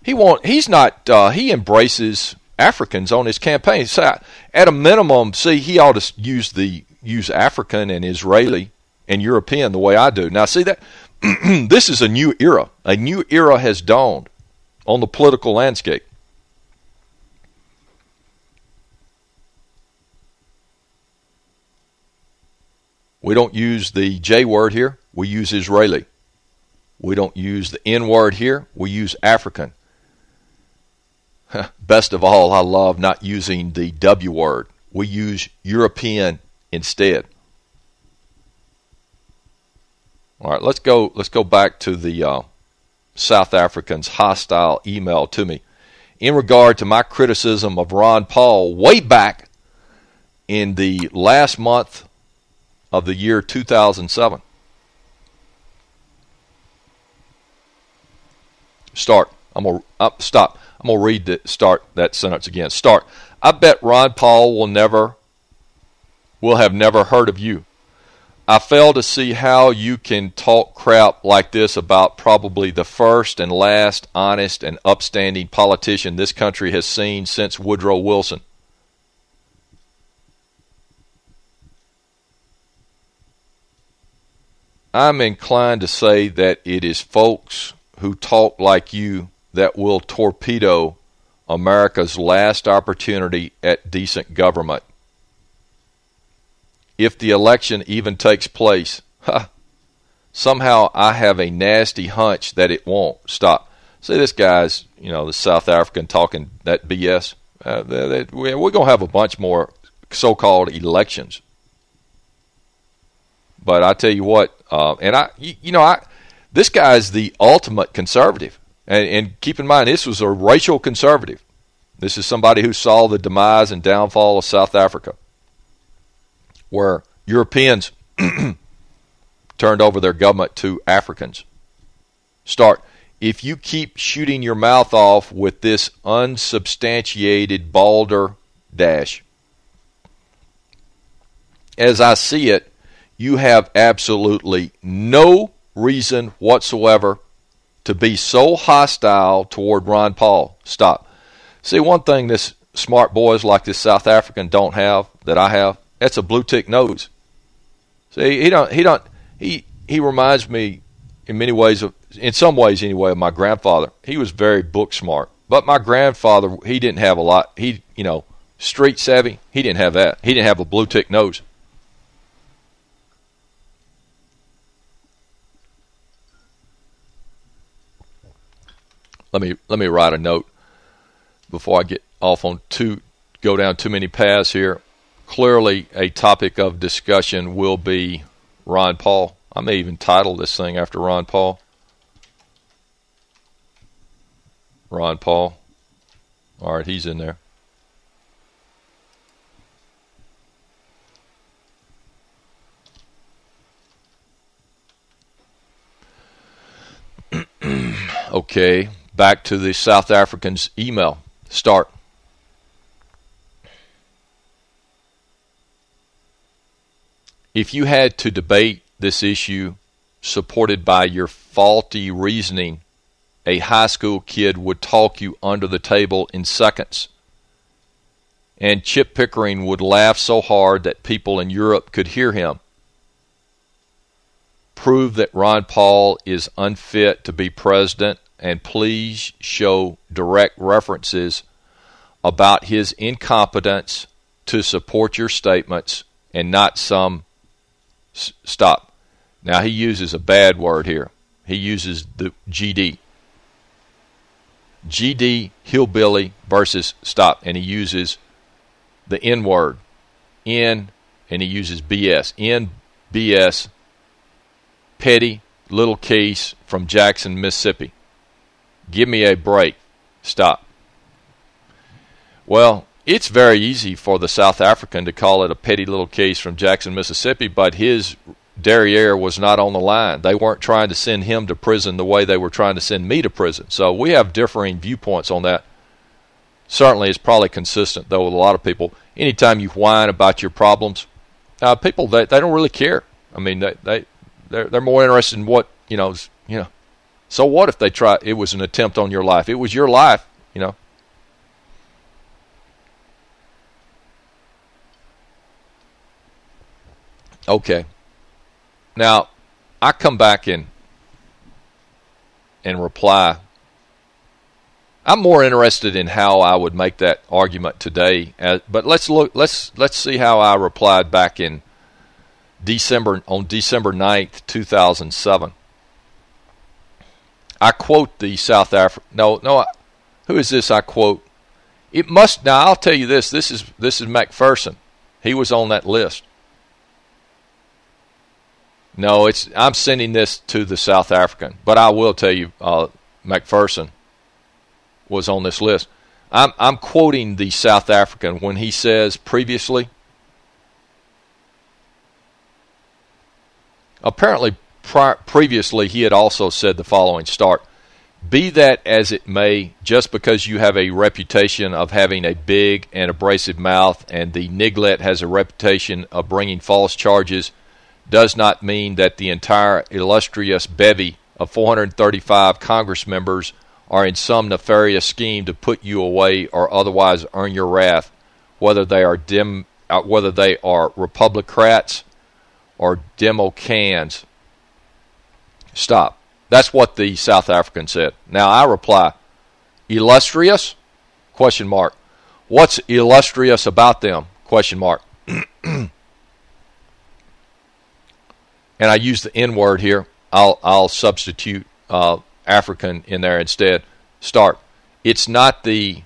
he won't he's not uh, he embraces Africans on his campaign. So at a minimum, see, he ought to use the use African and Israeli and European the way I do. Now, see that this is a new era. A new era has dawned on the political landscape. We don't use the J word here. We use Israeli. We don't use the N word here. We use African. Best of all, I love not using the W word. We use European instead. All right, let's go. Let's go back to the uh, South Africans' hostile email to me in regard to my criticism of Ron Paul way back in the last month of the year 2007. Start. I'm gonna uh, stop. I'm going to read the start that sentence again. Start. I bet Ron Paul will never will have never heard of you. I fail to see how you can talk crap like this about probably the first and last honest and upstanding politician this country has seen since Woodrow Wilson. I'm inclined to say that it is folks who talk like you that will torpedo America's last opportunity at decent government. If the election even takes place, somehow I have a nasty hunch that it won't. Stop. See, this guy's, you know, the South African talking that BS. Uh, they, they, we're going to have a bunch more so-called elections. But I tell you what, uh, and I, you, you know, I This guy's the ultimate conservative. And, and keep in mind, this was a racial conservative. This is somebody who saw the demise and downfall of South Africa, where Europeans turned over their government to Africans. Start. If you keep shooting your mouth off with this unsubstantiated balder dash, as I see it, you have absolutely no reason whatsoever to be so hostile toward Ron Paul. Stop. See, one thing this smart boys like this South African don't have that I have, that's a blue tick nose. See, he don't he don't he he reminds me in many ways of in some ways anyway of my grandfather. He was very book smart. But my grandfather, he didn't have a lot. He, you know, street savvy. He didn't have that. He didn't have a blue tick nose. Let me let me write a note before I get off on too go down too many paths here. Clearly, a topic of discussion will be Ron Paul. I may even title this thing after Ron Paul. Ron Paul. All right, he's in there. okay, back to the South Africans' email. Start. If you had to debate this issue supported by your faulty reasoning, a high school kid would talk you under the table in seconds. And Chip Pickering would laugh so hard that people in Europe could hear him. Prove that Ron Paul is unfit to be president and please show direct references about his incompetence to support your statements and not some stop. Now he uses a bad word here. He uses the GD. GD hillbilly versus stop and he uses the N word. N and he uses BS. N BS petty little case from Jackson, Mississippi. Give me a break. Stop. Well, it's very easy for the South African to call it a petty little case from Jackson, Mississippi, but his derriere was not on the line. They weren't trying to send him to prison the way they were trying to send me to prison. So we have differing viewpoints on that. Certainly, it's probably consistent, though, with a lot of people. Anytime you whine about your problems, uh, people they, they don't really care. I mean, they they they're, they're more interested in what you know. You know, so what if they try? It was an attempt on your life. It was your life. You know. Okay. Now, I come back and and reply. I'm more interested in how I would make that argument today. As, but let's look. Let's let's see how I replied back in December on December 9th, 2007. I quote the South African. No, no. Who is this? I quote. It must now. I'll tell you this. This is this is McPherson. He was on that list. No, it's. I'm sending this to the South African, but I will tell you, uh, McPherson was on this list. I'm I'm quoting the South African when he says previously. Apparently, previously, he had also said the following start. Be that as it may, just because you have a reputation of having a big and abrasive mouth and the Niglet has a reputation of bringing false charges, does not mean that the entire illustrious bevy of 435 Congress members are in some nefarious scheme to put you away or otherwise earn your wrath, whether they are dim, uh, whether they are Republicrats or Democans. Stop. That's what the South African said. Now I reply, illustrious? Question mark. What's illustrious about them? Question mark. and I use the N word here. I'll I'll substitute uh, African in there instead. Start. It's not the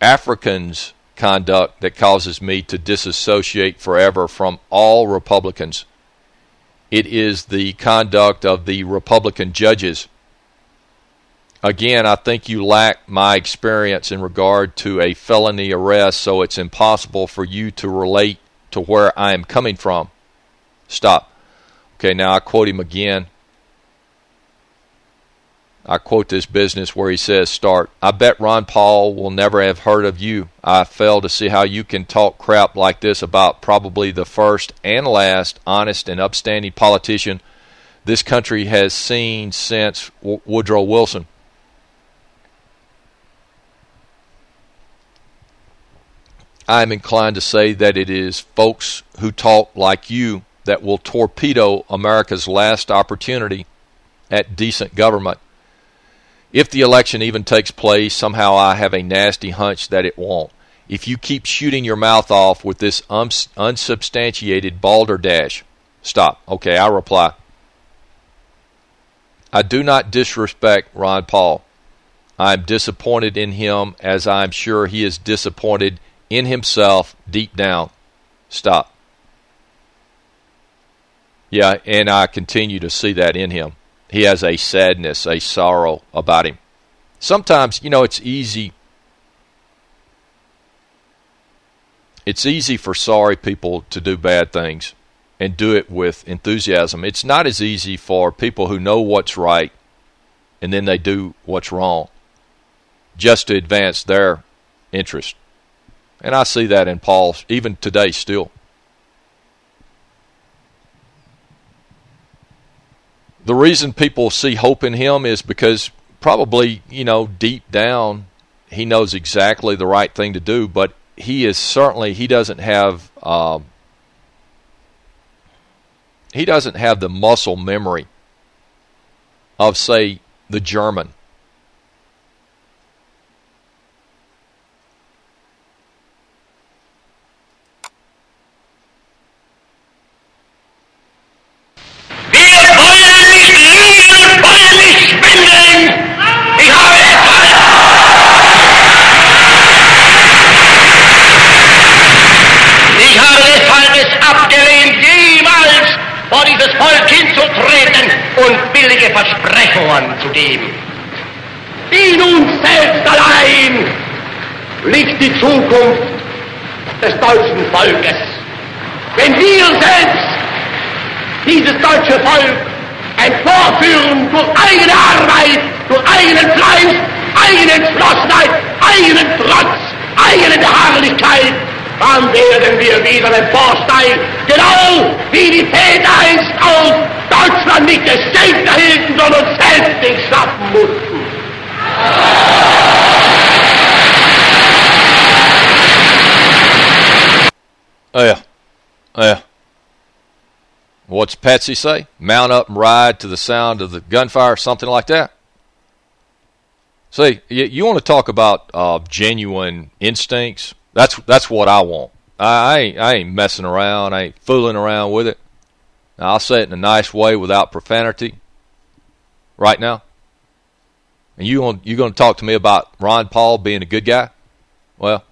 Africans' conduct that causes me to disassociate forever from all Republicans it is the conduct of the Republican judges. Again, I think you lack my experience in regard to a felony arrest, so it's impossible for you to relate to where I am coming from. Stop. Okay, now I quote him again. I quote this business where he says, start, I bet Ron Paul will never have heard of you. I fail to see how you can talk crap like this about probably the first and last honest and upstanding politician this country has seen since Woodrow Wilson. I am inclined to say that it is folks who talk like you that will torpedo America's last opportunity at decent government. If the election even takes place, somehow I have a nasty hunch that it won't. If you keep shooting your mouth off with this unsubstantiated balderdash, stop. Okay, I reply. I do not disrespect Ron Paul. I am disappointed in him as I am sure he is disappointed in himself deep down. Stop. Yeah, and I continue to see that in him. He has a sadness, a sorrow about him. Sometimes, you know, it's easy. It's easy for sorry people to do bad things and do it with enthusiasm. It's not as easy for people who know what's right and then they do what's wrong just to advance their interest. And I see that in Paul even today still. The reason people see hope in him is because probably, you know, deep down he knows exactly the right thing to do, but he is certainly, he doesn't have, um, he doesn't have the muscle memory of, say, the German durch eigene Arbeit, durch eigenen Fleiß, eigene Entschlossenheit, eigenen Trotz, eigene Beharrlichkeit, dann werden wir wieder emporsteigen, genau wie die Väter einst auch Deutschland nicht Geld erhielten, sondern selbst nicht schaffen mussten. Oh yeah. Oh yeah. What's Patsy say? Mount up and ride to the sound of the gunfire, something like that. See, you, you want to talk about uh, genuine instincts? That's that's what I want. I, I ain't, I ain't messing around. I ain't fooling around with it. Now, I'll say it in a nice way without profanity. Right now. And you want you going to talk to me about Ron Paul being a good guy? Well,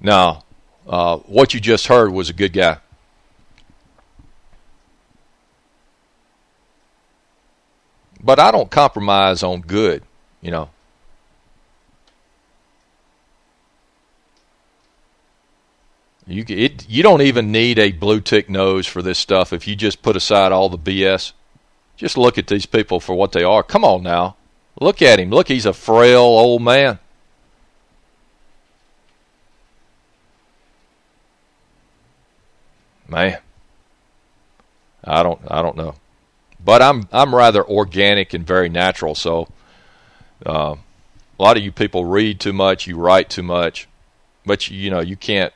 no. Uh, what you just heard was a good guy. But I don't compromise on good, you know. You it you don't even need a blue tick nose for this stuff if you just put aside all the BS. Just look at these people for what they are. Come on now. Look at him. Look, he's a frail old man. Man. I don't I don't know. But I'm I'm rather organic and very natural, so uh, a lot of you people read too much, you write too much, but you, you know, you can't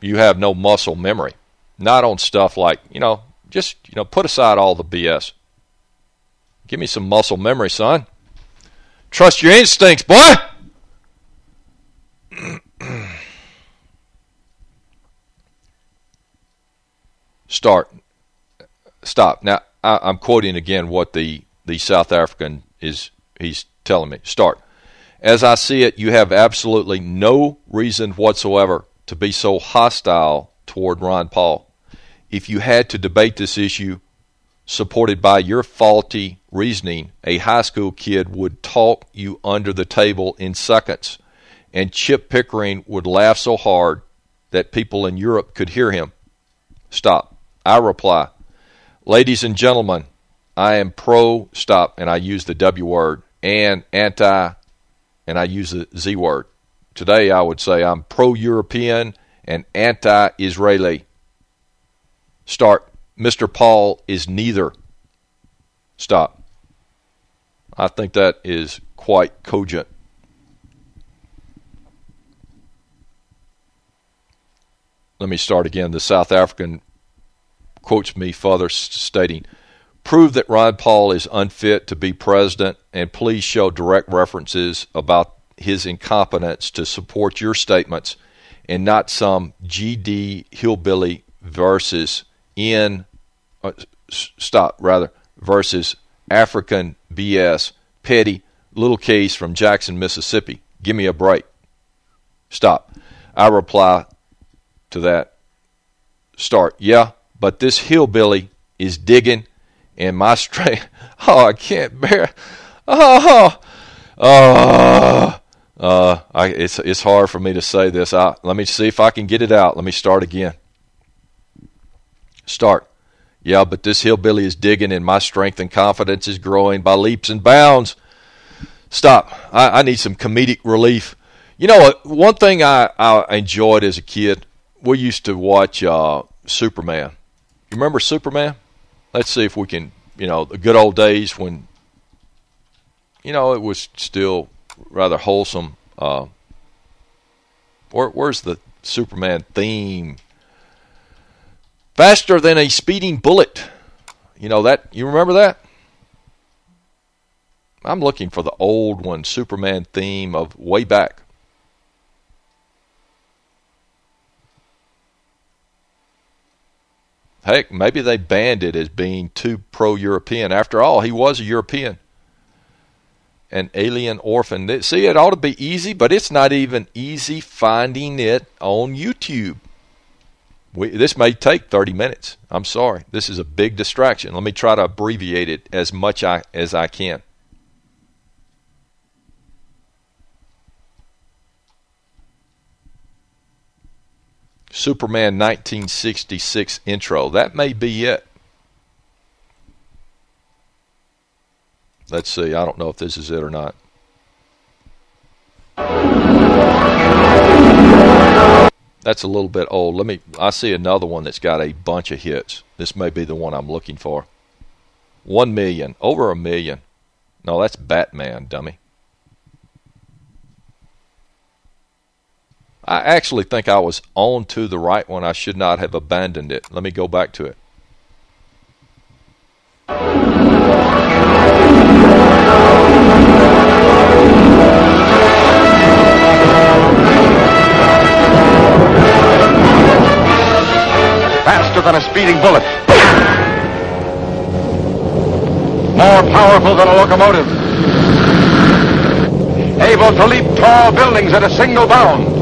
you have no muscle memory. Not on stuff like, you know, just, you know, put aside all the BS. Give me some muscle memory, son. Trust your instincts, boy! Start. Stop. Now, I, I'm quoting again what the, the South African is, he's telling me. Start. As I see it, you have absolutely no reason whatsoever to be so hostile toward Ron Paul. if you had to debate this issue supported by your faulty reasoning, a high school kid would talk you under the table in seconds, and Chip Pickering would laugh so hard that people in Europe could hear him. Stop. I reply, ladies and gentlemen, I am pro stop, and I use the W word, and anti, and I use the Z word. Today I would say I'm pro European and anti Israeli. Start. Mr. Paul is neither. Stop. I think that is quite cogent. Let me start again. The South African quotes me further stating, prove that Ron Paul is unfit to be president and please show direct references about his incompetence to support your statements and not some GD hillbilly versus in uh, stop rather versus African BS petty little case from Jackson, Mississippi. Give me a break. Stop. I reply to that. Start. Yeah, but this hillbilly is digging and my strength. Oh, I can't bear. Oh, oh. Uh, I, it's it's hard for me to say this. I, let me see if I can get it out. Let me start again. Start. Yeah, but this hillbilly is digging, and my strength and confidence is growing by leaps and bounds. Stop. I, I need some comedic relief. You know, one thing I, I enjoyed as a kid, we used to watch uh, Superman. Remember Superman? Let's see if we can, you know, the good old days when, you know, it was still rather wholesome. Uh, where, where's the Superman theme? Faster than a speeding bullet. You know that? You remember that? I'm looking for the old one, Superman theme of way back. Heck, maybe they banned it as being too pro-European. After all, he was a European an alien orphan. See, it ought to be easy, but it's not even easy finding it on YouTube. We, this may take 30 minutes. I'm sorry. This is a big distraction. Let me try to abbreviate it as much I, as I can. Superman 1966 intro. That may be it. Let's see. I don't know if this is it or not. That's a little bit old. Let me. I see another one that's got a bunch of hits. This may be the one I'm looking for. One million, over a million. No, that's Batman, dummy. I actually think I was on to the right one. I should not have abandoned it. Let me go back to it. faster than a speeding bullet. More powerful than a locomotive. Able to leap tall buildings at a single bound.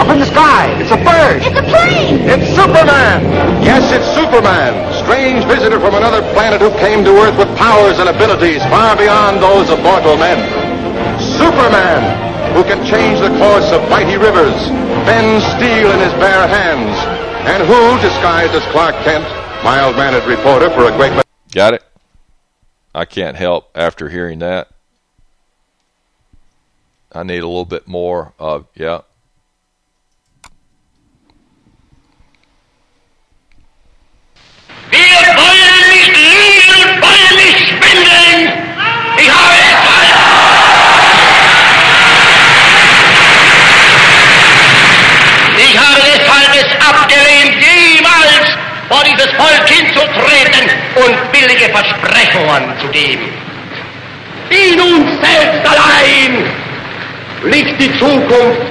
Look, up in the sky. It's a bird. It's a plane. It's Superman. Yes, it's Superman. Strange visitor from another planet who came to Earth with powers and abilities far beyond those of mortal men. Superman, who can change the course of mighty rivers, bend steel in his bare hands, and who, disguised as Clark Kent, mild-mannered reporter for a great... Got it? I can't help after hearing that. I need a little bit more of, yeah. Wir wollen nicht lieben, wollen nicht spenden. Ich habe Ich habe deshalb es abgelehnt, jemals vor dieses Volk hinzutreten und billige Versprechungen zu geben. In uns selbst allein liegt die Zukunft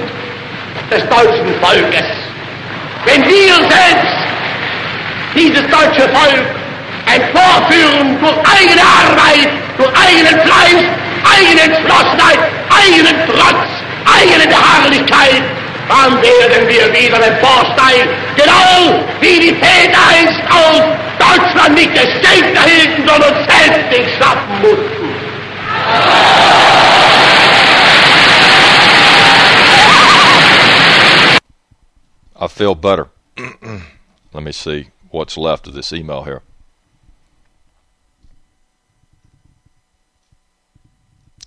des deutschen Volkes. Wenn wir selbst deutsche Volk Arbeit, Entschlossenheit, eigenen Trotz, Beharrlichkeit, dann werden wir wieder genau wie die einst aus Deutschland nicht erhielten, sondern selbst nicht schaffen mussten. I feel better. Let me see what's left of this email here.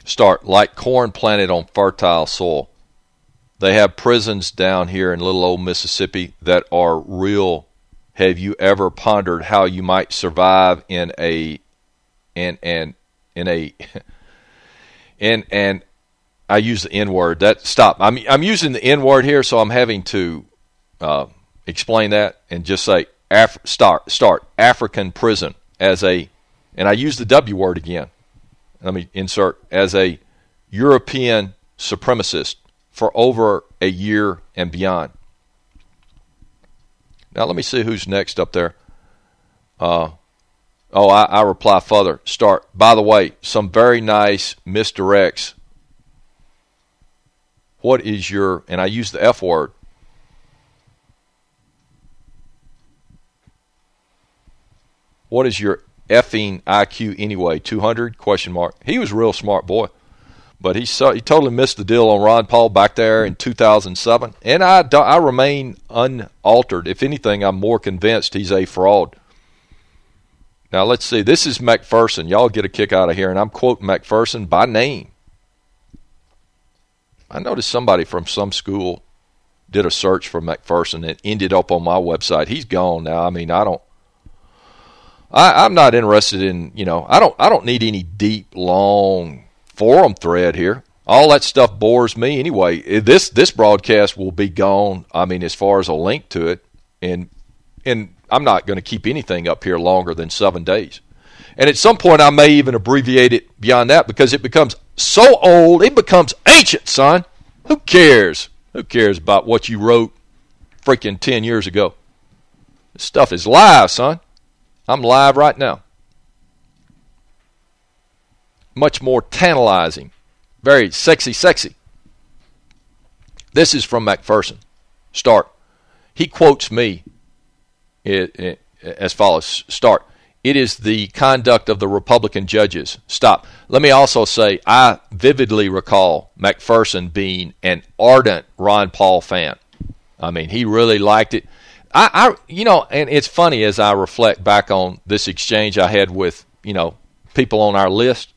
Start like corn planted on fertile soil. They have prisons down here in little old Mississippi that are real. Have you ever pondered how you might survive in a in and in a in and I use the N word. That stop. I'm I'm using the N word here, so I'm having to uh, explain that and just say Af start start African prison as a and I use the W word again. Let me insert as a European supremacist for over a year and beyond. Now let me see who's next up there. Uh, oh, I, I reply further. Start. By the way, some very nice misdirects. What is your, and I use the F word. What is your effing IQ anyway? 200? Question mark. He was a real smart boy. But he saw, he totally missed the deal on Ron Paul back there in 2007. And I, I remain unaltered. If anything, I'm more convinced he's a fraud. Now, let's see. This is McPherson. Y'all get a kick out of here. And I'm quoting McPherson by name. I noticed somebody from some school did a search for McPherson and ended up on my website. He's gone now. I mean, I don't I, I'm not interested in, you know, I don't I don't need any deep, long forum thread here. All that stuff bores me anyway. Eh, this this broadcast will be gone. I mean, as far as a link to it, and and I'm not going to keep anything up here longer than seven days. And at some point, I may even abbreviate it beyond that because it becomes so old, it becomes ancient, son. Who cares? Who cares about what you wrote freaking 10 years ago? This stuff is live, son. I'm live right now. Much more tantalizing. Very sexy, sexy. This is from McPherson. Start. He quotes me as follows. Start. It is the conduct of the Republican judges. Stop. Let me also say I vividly recall McPherson being an ardent Ron Paul fan. I mean, he really liked it. I, I, you know, and it's funny as I reflect back on this exchange I had with, you know, people on our list.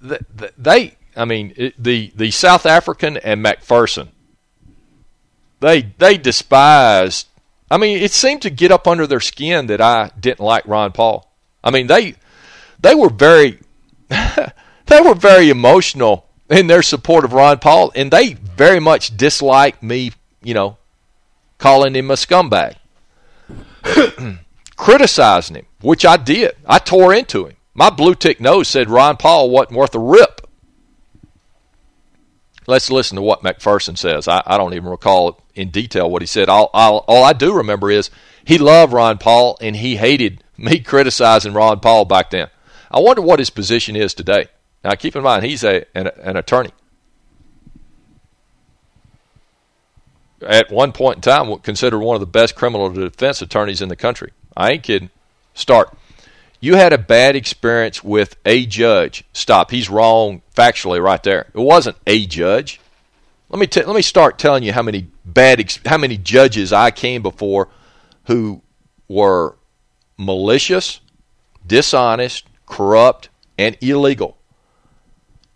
They, I mean, the the South African and McPherson, they they despised. I mean, it seemed to get up under their skin that I didn't like Ron Paul. I mean, they they were very they were very emotional in their support of Ron Paul, and they very much disliked me, you know, calling him a scumbag. Criticizing him, which I did. I tore into him. My blue tick nose said Ron Paul wasn't worth a rip. Let's listen to what McPherson says. I, I don't even recall in detail what he said. All, I do remember is he loved Ron Paul and he hated me criticizing Ron Paul back then. I wonder what his position is today. Now, keep in mind, he's a an, an attorney. At one point in time considered one of the best criminal defense attorneys in the country. I ain't kidding. Start. You had a bad experience with a judge. Stop. He's wrong factually right there. It wasn't a judge. Let me let me start telling you how many bad how many judges I came before who were malicious, dishonest, corrupt, and illegal.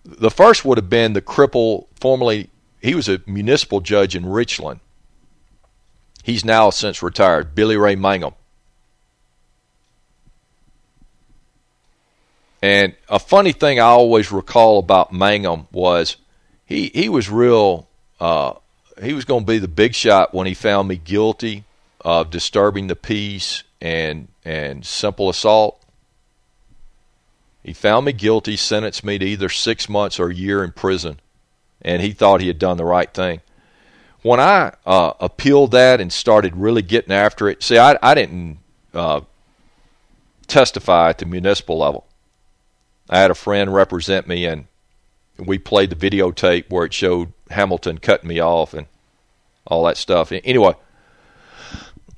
The first would have been the cripple formerly he was a municipal judge in Richland. He's now since retired, Billy Ray Mangum. And a funny thing I always recall about Mangum was he he was real uh, he was going to be the big shot when he found me guilty of disturbing the peace and and simple assault. He found me guilty, sentenced me to either six months or a year in prison and he thought he had done the right thing. When I uh, appealed that and started really getting after it, see, I, I didn't uh, testify at the municipal level. I had a friend represent me, and we played the videotape where it showed Hamilton cutting me off, and all that stuff. Anyway,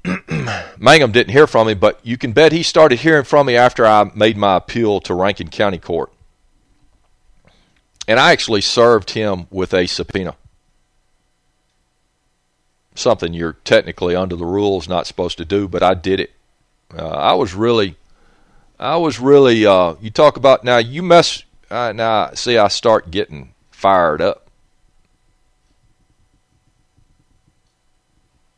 Mangum didn't hear from me, but you can bet he started hearing from me after I made my appeal to Rankin County Court. And I actually served him with a subpoena. Something you're technically under the rules not supposed to do, but I did it. Uh, I was really, I was really, uh, you talk about, now you mess, uh, now see I start getting fired up.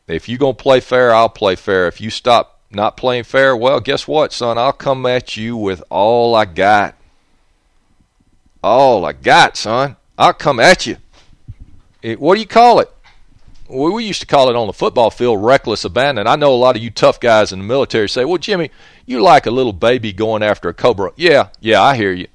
If you going to play fair, I'll play fair. If you stop not playing fair, well, guess what, son? I'll come at you with all I got. All I got, son. I'll come at you. It, what do you call it? We, we used to call it on the football field reckless abandon. I know a lot of you tough guys in the military say, well, Jimmy, you like a little baby going after a cobra. Yeah, yeah, I hear you.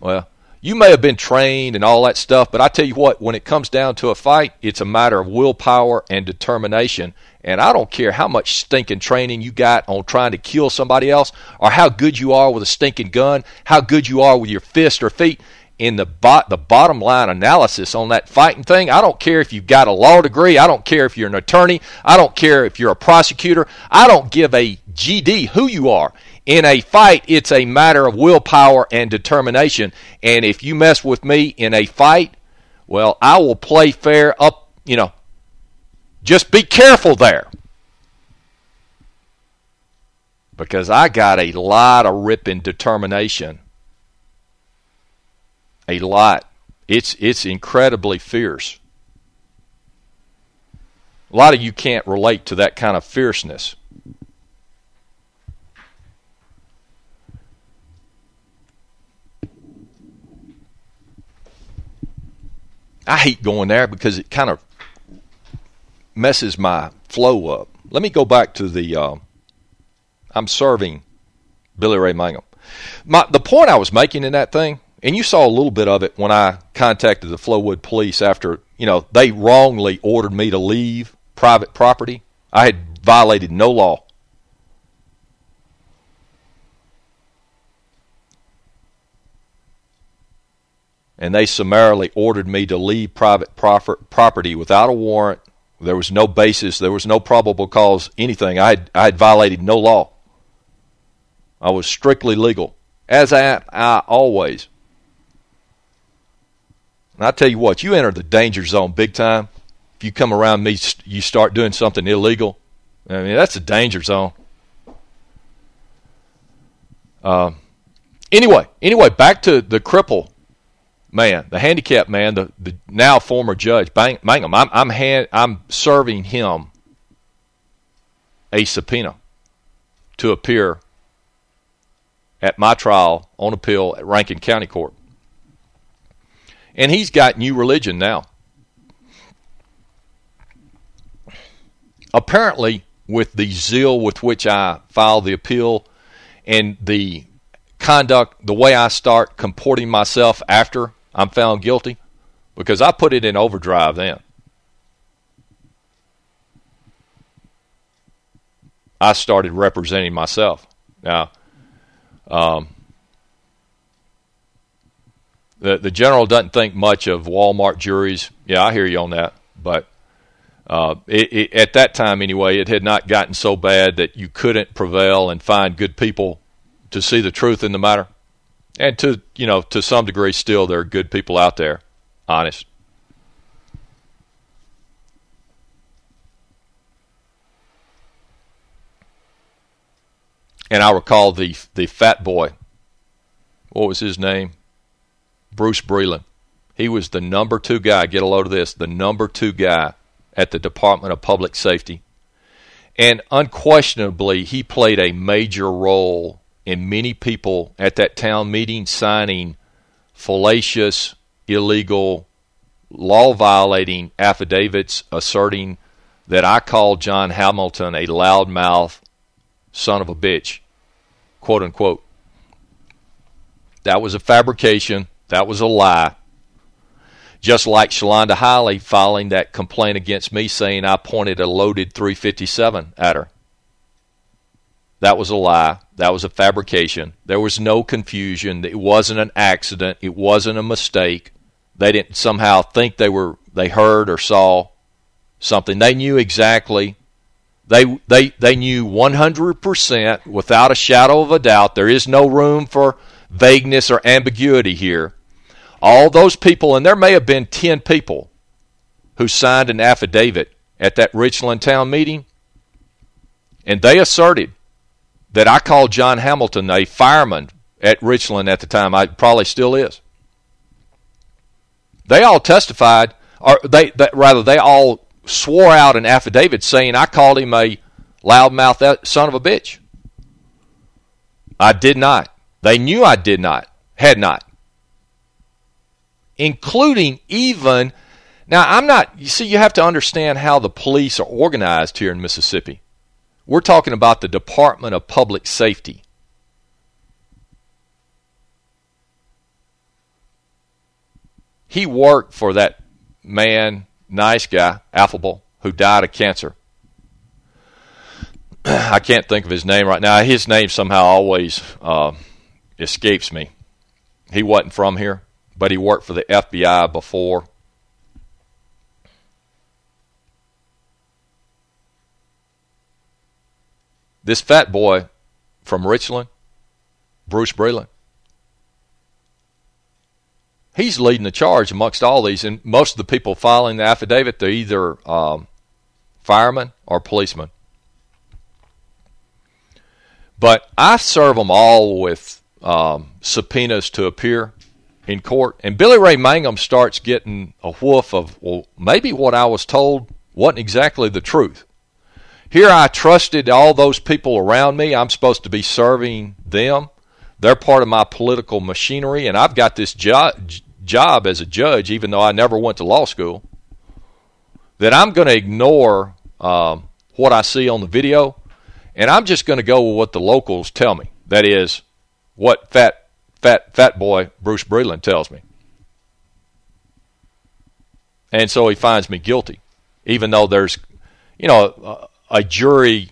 Well, you may have been trained and all that stuff, but I tell you what, when it comes down to a fight, it's a matter of willpower and determination. And I don't care how much stinking training you got on trying to kill somebody else, or how good you are with a stinking gun, how good you are with your fist or feet. In the bot, the bottom line analysis on that fighting thing, I don't care if you've got a law degree, I don't care if you're an attorney, I don't care if you're a prosecutor, I don't give a GD who you are. In a fight, it's a matter of willpower and determination. And if you mess with me in a fight, well, I will play fair up, you know. Just be careful there. Because I got a lot of ripping determination. A lot. It's it's incredibly fierce. A lot of you can't relate to that kind of fierceness. I hate going there because it kind of messes my flow up. Let me go back to the. Uh, I'm serving Billy Ray Mangum. My, the point I was making in that thing, and you saw a little bit of it when I contacted the Flowood police after, you know, they wrongly ordered me to leave private property. I had violated no law. and they summarily ordered me to leave private property without a warrant. There was no basis. There was no probable cause, anything. I had, I had violated no law. I was strictly legal, as I, I always. And I tell you what, you enter the danger zone big time. If you come around me, you start doing something illegal. I mean, that's a danger zone. Uh, anyway, anyway, back to the cripple man, the handicapped man, the, the now former judge Bang, Mangum. I'm I'm hand, I'm serving him a subpoena to appear at my trial on appeal at Rankin County Court. And he's got new religion now. Apparently, with the zeal with which I filed the appeal and the conduct, the way I start comporting myself after I'm found guilty because I put it in overdrive then. I started representing myself. Now, um, the the general doesn't think much of Walmart juries. Yeah, I hear you on that, but uh, it, it, at that time anyway, it had not gotten so bad that you couldn't prevail and find good people to see the truth in the matter. And to, you know, to some degree still there are good people out there, honest. And I recall the the fat boy. What was his name? Bruce Breland. He was the number two guy. Get a load of this. The number two guy at the Department of Public Safety. And unquestionably, he played a major role and many people at that town meeting signing fallacious, illegal, law violating affidavits asserting that I called John Hamilton a loudmouth son of a bitch, quote unquote. That was a fabrication. That was a lie. Just like Shalonda Hiley filing that complaint against me saying I pointed a loaded 357 at her. That was a lie. That was a fabrication. There was no confusion. It wasn't an accident. It wasn't a mistake. They didn't somehow think they were they heard or saw. something. They knew exactly. They they they knew 100% without a shadow of a doubt. There is no room for vagueness or ambiguity here. All those people, and there may have been 10 people who signed an affidavit at that Richland town meeting, and they asserted that I called John Hamilton a fireman at Richland at the time. I probably still is. They all testified, or they, they rather they all swore out an affidavit saying I called him a loudmouth son of a bitch. I did not. They knew I did not, had not. Including even, now I'm not, you see, you have to understand how the police are organized here in Mississippi. We're talking about the Department of Public Safety. He worked for that man, nice guy, affable, who died of cancer. I can't think of his name right now. His name somehow always uh, escapes me. He wasn't from here, but he worked for the FBI before. This fat boy from Richland, Bruce Breland, he's leading the charge amongst all these, and most of the people filing the affidavit, they're either um, firemen or policemen. But I serve them all with um, subpoenas to appear in court. And Billy Ray Mangum starts getting a woof of, well, maybe what I was told wasn't exactly the truth. Here I trusted all those people around me. I'm supposed to be serving them. They're part of my political machinery, and I've got this jo job as a judge, even though I never went to law school, that I'm going to ignore um, what I see on the video, and I'm just going to go with what the locals tell me. That is, what fat fat fat boy Bruce Breland tells me. And so he finds me guilty, even though there's, you know, a, jury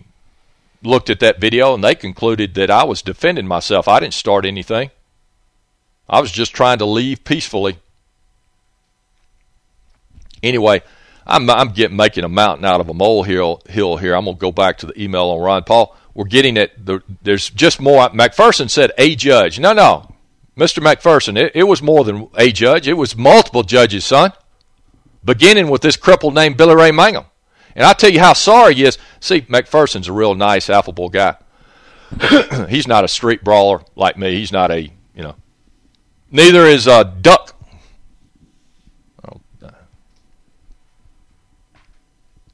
looked at that video and they concluded that I was defending myself. I didn't start anything. I was just trying to leave peacefully. Anyway, I'm I'm getting making a mountain out of a molehill hill here. I'm gonna go back to the email on Ron Paul we're getting it. The, there's just more. McPherson said a judge. No, no. Mr. McPherson, it, it was more than a judge. It was multiple judges, son. Beginning with this cripple named Billy Ray Mangum. And I tell you how sorry he is. See, McPherson's a real nice, affable guy. He's not a street brawler like me. He's not a, you know. Neither is uh, Duck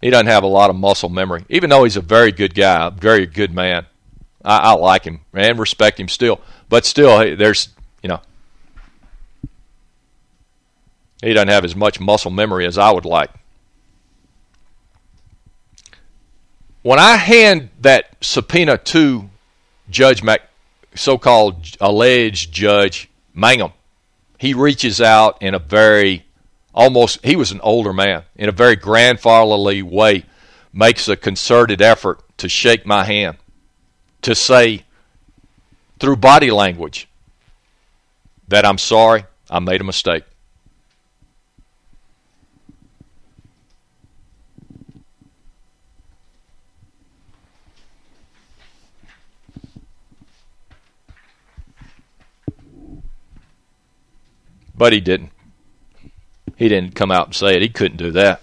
he doesn't have a lot of muscle memory, even though he's a very good guy, a very good man. I, I like him and respect him still. But still, there's, you know, he doesn't have as much muscle memory as I would like. When I hand that subpoena to Judge Mac, so-called alleged Judge Mangum, he reaches out in a very almost, he was an older man, in a very grandfatherly way, makes a concerted effort to shake my hand, to say through body language that I'm sorry, I made a mistake. But he didn't. He didn't come out and say it. He couldn't do that.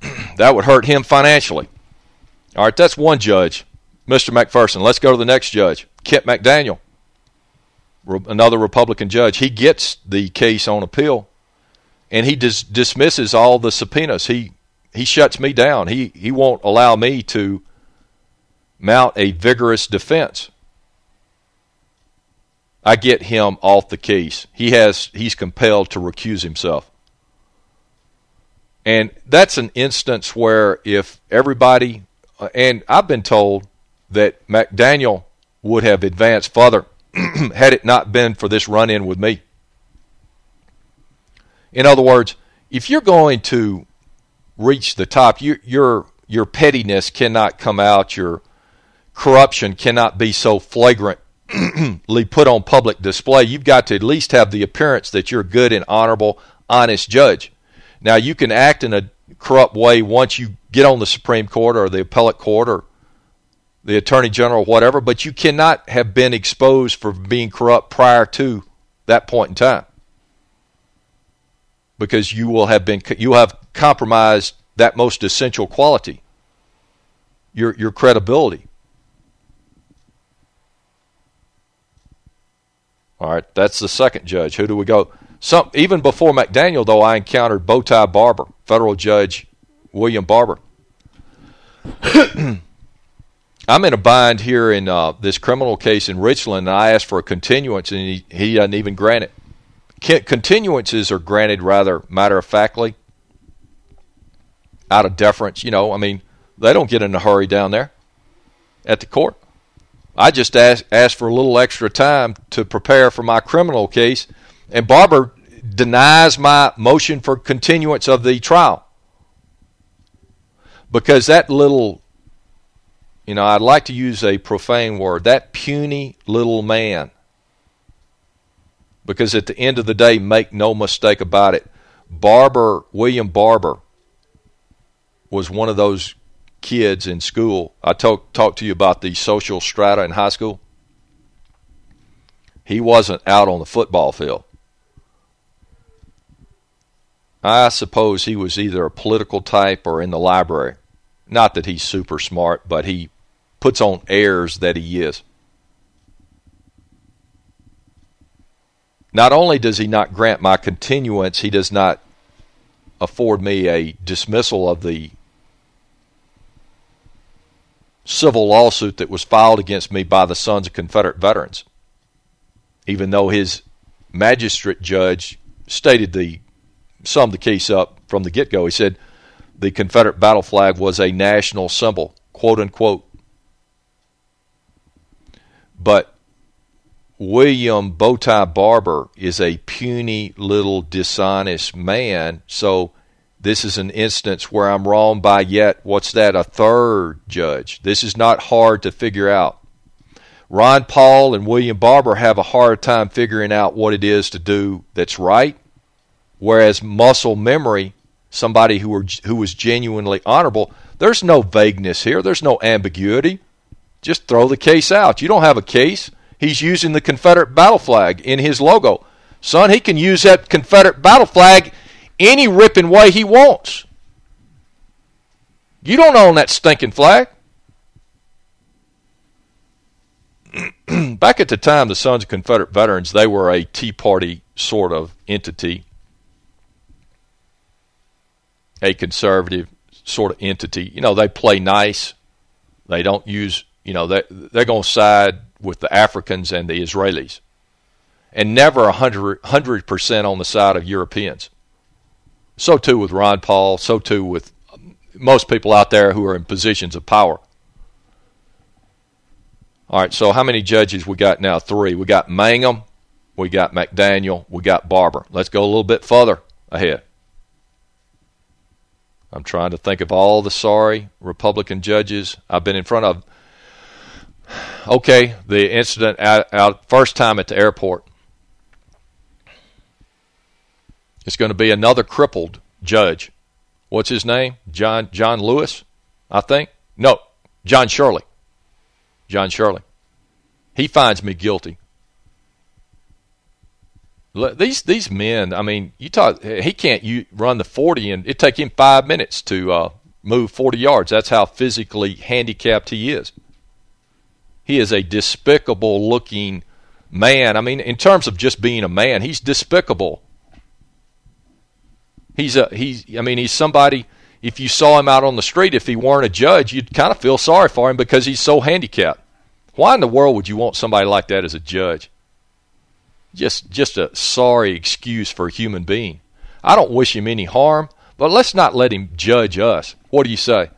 that would hurt him financially. All right, that's one judge, Mr. McPherson. Let's go to the next judge, Kent McDaniel, another Republican judge. He gets the case on appeal, and he dis dismisses all the subpoenas. He he shuts me down. He he won't allow me to mount a vigorous defense. I get him off the case. He has he's compelled to recuse himself. And that's an instance where if everybody uh, and I've been told that McDaniel would have advanced further had it not been for this run-in with me. In other words, if you're going to reach the top, you, your your pettiness cannot come out, your corruption cannot be so flagrant put on public display, you've got to at least have the appearance that you're a good and honorable, honest judge. Now, you can act in a corrupt way once you get on the Supreme Court or the appellate court or the Attorney General, or whatever, but you cannot have been exposed for being corrupt prior to that point in time because you will have been you have compromised that most essential quality your your credibility all right that's the second judge who do we go some even before McDaniel though I encountered Bowtie Barbour federal judge William Barbour I'm in a bind here in uh, this criminal case in Richland and I asked for a continuance and he, he doesn't even grant it continuances are granted rather matter-of-factly out of deference. You know, I mean, they don't get in a hurry down there at the court. I just asked, asked for a little extra time to prepare for my criminal case, and Barbour denies my motion for continuance of the trial. Because that little, you know, I'd like to use a profane word, that puny little man because at the end of the day, make no mistake about it, Barbour, William Barbour, was one of those kids in school. I talk, talked to you about the social strata in high school. He wasn't out on the football field. I suppose he was either a political type or in the library. Not that he's super smart, but he puts on airs that he is. Not only does he not grant my continuance, he does not afford me a dismissal of the civil lawsuit that was filed against me by the Sons of Confederate Veterans. Even though his magistrate judge stated the summed the case up from the get-go. He said the Confederate battle flag was a national symbol, quote unquote. But William Bowtie Barbour is a puny little dishonest man. So this is an instance where I'm wrong by yet, what's that, a third judge. This is not hard to figure out. Ron Paul and William Barbour have a hard time figuring out what it is to do that's right, whereas muscle memory, somebody who, were, who was genuinely honorable, there's no vagueness here. There's no ambiguity. Just throw the case out. You don't have a case he's using the Confederate battle flag in his logo. Son, he can use that Confederate battle flag any ripping way he wants. You don't own that stinking flag. Back at the time, the Sons of Confederate Veterans, they were a Tea Party sort of entity, a conservative sort of entity. You know, they play nice. They don't use, you know, they, they're going to side with the Africans and the Israelis, and never 100 percent on the side of Europeans. So too with Ron Paul. So too with most people out there who are in positions of power. All right, so how many judges we got now? Three. We got Mangum, we got McDaniel, we got Barbour. Let's go a little bit further ahead. I'm trying to think of all the sorry Republican judges I've been in front of okay, the incident out, out first time at the airport. It's going to be another crippled judge. What's his name? John John Lewis, I think. No, John Shirley. John Shirley. He finds me guilty. These these men, I mean, you talk. He can't you run the 40, and it take him five minutes to uh, move 40 yards. That's how physically handicapped he is. He is a despicable looking man. I mean, in terms of just being a man, he's despicable. He's a he's I mean, he's somebody if you saw him out on the street if he weren't a judge, you'd kind of feel sorry for him because he's so handicapped. Why in the world would you want somebody like that as a judge? Just just a sorry excuse for a human being. I don't wish him any harm, but let's not let him judge us. What do you say?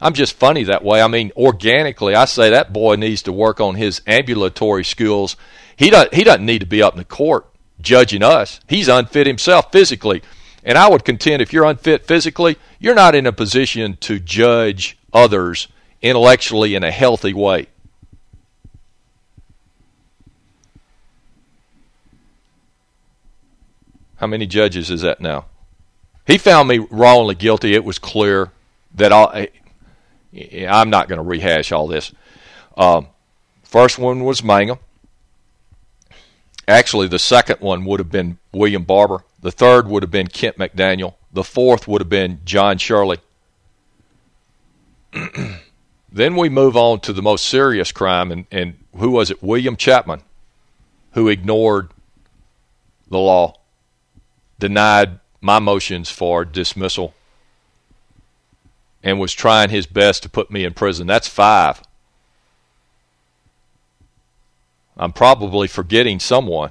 I'm just funny that way. I mean, organically, I say that boy needs to work on his ambulatory skills. He doesn't, he doesn't need to be up in the court judging us. He's unfit himself physically. And I would contend if you're unfit physically, you're not in a position to judge others intellectually in a healthy way. How many judges is that now? He found me wrongly guilty. It was clear that I, I'm not going to rehash all this. Um, first one was Mangum. Actually, the second one would have been William Barbour. The third would have been Kent McDaniel. The fourth would have been John Shirley. then we move on to the most serious crime, and, and who was it? William Chapman, who ignored the law, denied my motions for dismissal, and was trying his best to put me in prison. That's five. I'm probably forgetting someone.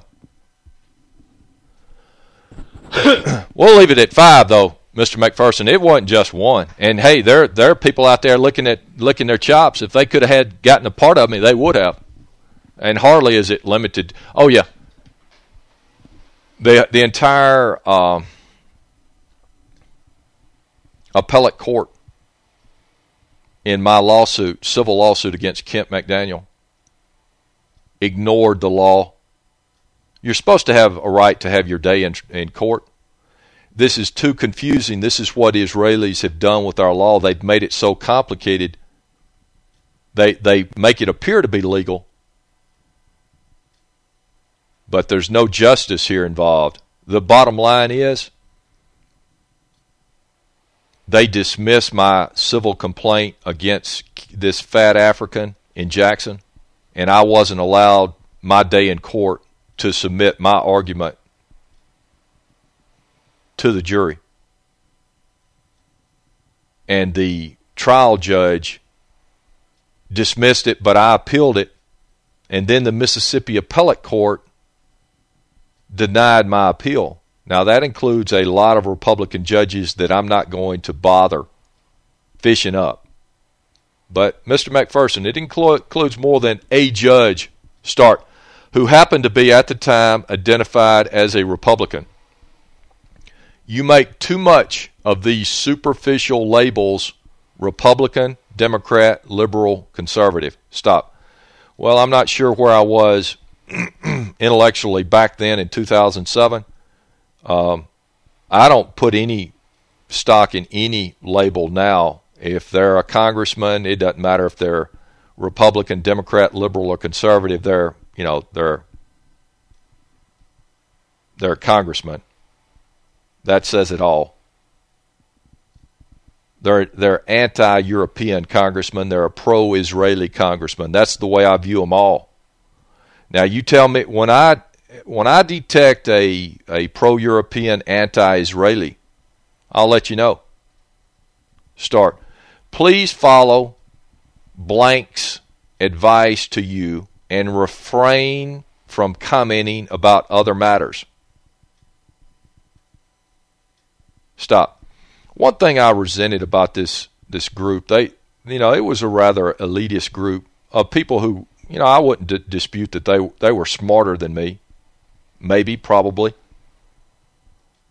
we'll leave it at five, though, Mr. McPherson. It wasn't just one. And hey, there there are people out there looking at licking their chops. If they could have had gotten a part of me, they would have. And hardly is it limited. Oh yeah, the the entire um, appellate court in my lawsuit, civil lawsuit against Kent McDaniel, ignored the law. You're supposed to have a right to have your day in, in court. This is too confusing. This is what Israelis have done with our law. They've made it so complicated. They they make it appear to be legal, but there's no justice here involved. The bottom line is they dismissed my civil complaint against this fat African in Jackson and I wasn't allowed my day in court to submit my argument to the jury. And the trial judge dismissed it, but I appealed it. And then the Mississippi Appellate Court denied my appeal. Now, that includes a lot of Republican judges that I'm not going to bother fishing up. But Mr. McPherson, it includes more than a judge start who happened to be at the time identified as a Republican. You make too much of these superficial labels Republican, Democrat, liberal, conservative. Stop. Well, I'm not sure where I was intellectually back then in 2007. Um, I don't put any stock in any label now if they're a congressman, it doesn't matter if they're Republican, Democrat, liberal, or conservative. They're you know they're they're a congressman. That says it all. They're they're anti-European congressmen. They're a pro-Israeli congressman. That's the way I view them all. Now you tell me when I when I detect a a pro-European anti-Israeli, I'll let you know. Start please follow Blank's advice to you and refrain from commenting about other matters. Stop. One thing I resented about this this group, they you know, it was a rather elitist group of people who, you know, I wouldn't dispute that they they were smarter than me. Maybe, probably.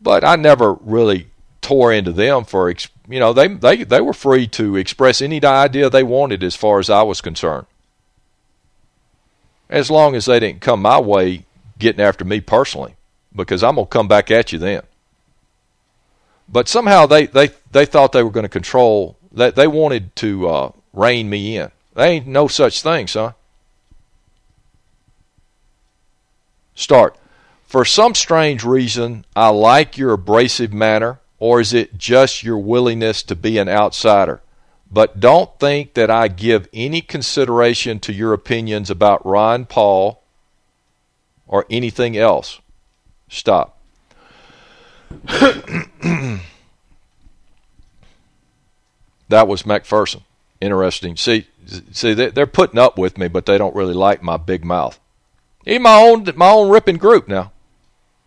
But I never really tore into them for you know, they, they, they were free to express any idea they wanted as far as I was concerned. As long as they didn't come my way getting after me personally, because I'm going to come back at you then. But somehow they, they, they thought they were going to control, that they wanted to uh, rein me in. There ain't no such thing, son. Start. For some strange reason, I like your abrasive manner or is it just your willingness to be an outsider? But don't think that I give any consideration to your opinions about Ron Paul or anything else. Stop. that was McPherson. Interesting. See, see, they're putting up with me, but they don't really like my big mouth. Even my own, my own ripping group now.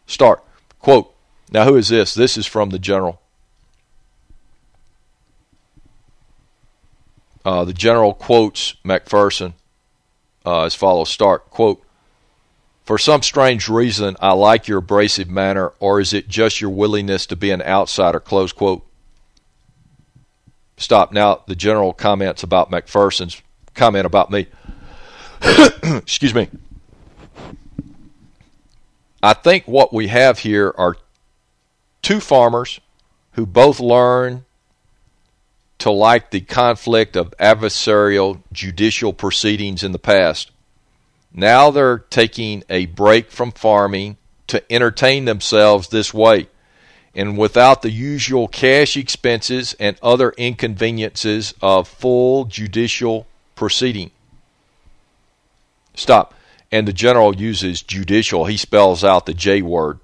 Start. Quote, now, who is this? This is from the general. Uh, the general quotes McPherson uh, as follows. Start, quote, For some strange reason, I like your abrasive manner, or is it just your willingness to be an outsider? Close quote. Stop. Now, the general comments about McPherson's comment about me. Excuse me. I think what we have here are two farmers who both learn to like the conflict of adversarial judicial proceedings in the past. Now they're taking a break from farming to entertain themselves this way and without the usual cash expenses and other inconveniences of full judicial proceeding. Stop. And the general uses judicial. He spells out the J word.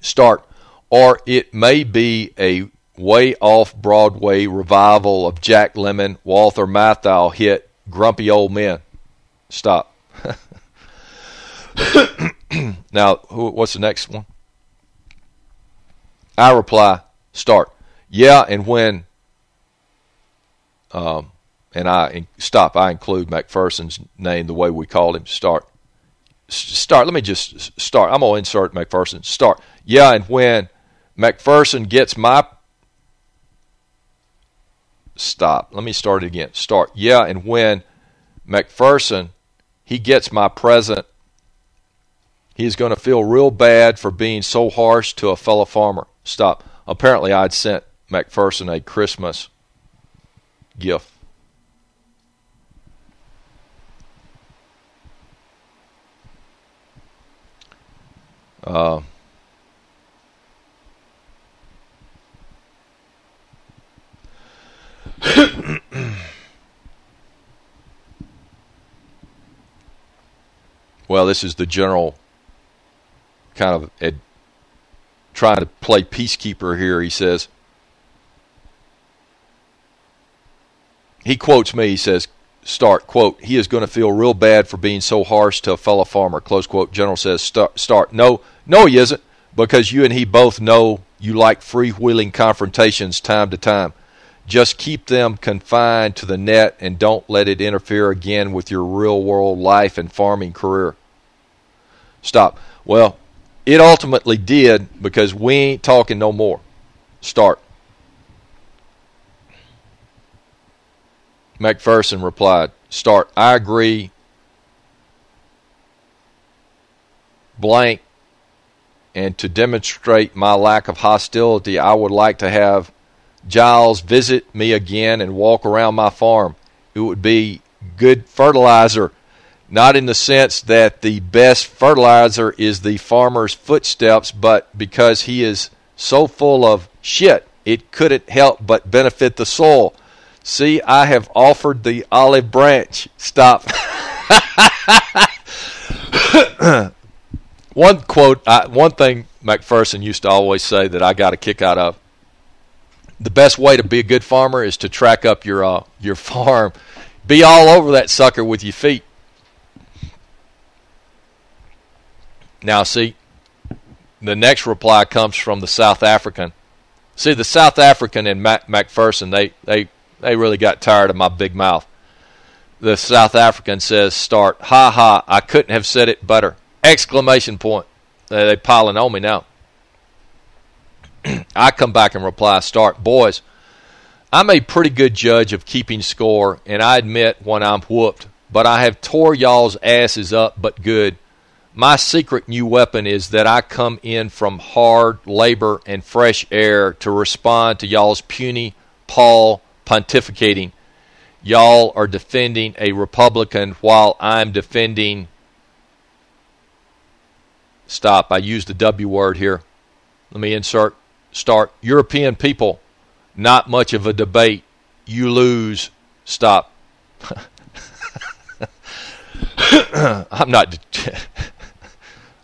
Start. Or it may be a way off Broadway revival of Jack Lemmon, Walter Matthau hit Grumpy Old Men. Stop. now, what's the next one? I reply, start. Yeah, and when, um, and I stop, I include McPherson's name the way we called him, start. Start, let me just start. I'm going to insert McPherson. Start. Yeah, and when McPherson gets my stop. Let me start it again. Start. Yeah, and when McPherson he gets my present He's going to feel real bad for being so harsh to a fellow farmer. Stop. Apparently, I'd sent McPherson a Christmas gift. Uh, well, this is the general kind of ad, trying to play peacekeeper here. He says, he quotes me, he says, start, quote, he is going to feel real bad for being so harsh to a fellow farmer, close quote. General says, start, start. No, no he isn't, because you and he both know you like freewheeling confrontations time to time. Just keep them confined to the net and don't let it interfere again with your real-world life and farming career. Stop. Well, it ultimately did because we ain't talking no more. Start. McPherson replied, Start. I agree. Blank. And to demonstrate my lack of hostility, I would like to have Giles visit me again and walk around my farm. It would be good fertilizer not in the sense that the best fertilizer is the farmer's footsteps, but because he is so full of shit, it couldn't help but benefit the soil. See, I have offered the olive branch. Stop. one quote, I, one thing McPherson used to always say that I got a kick out of. The best way to be a good farmer is to track up your uh, your farm. Be all over that sucker with your feet Now, see, the next reply comes from the South African. See, the South African and Mac McPherson, they, they, they really got tired of my big mouth. The South African says, start, ha ha, I couldn't have said it better. Exclamation point. They, they piling on me now. I come back and reply, start, boys, I'm a pretty good judge of keeping score, and I admit when I'm whooped, but I have tore y'all's asses up but good my secret new weapon is that I come in from hard labor and fresh air to respond to y'all's puny Paul pontificating. Y'all are defending a Republican while I'm defending. Stop. I used the W word here. Let me insert. Start. European people. Not much of a debate. You lose. Stop. I'm not.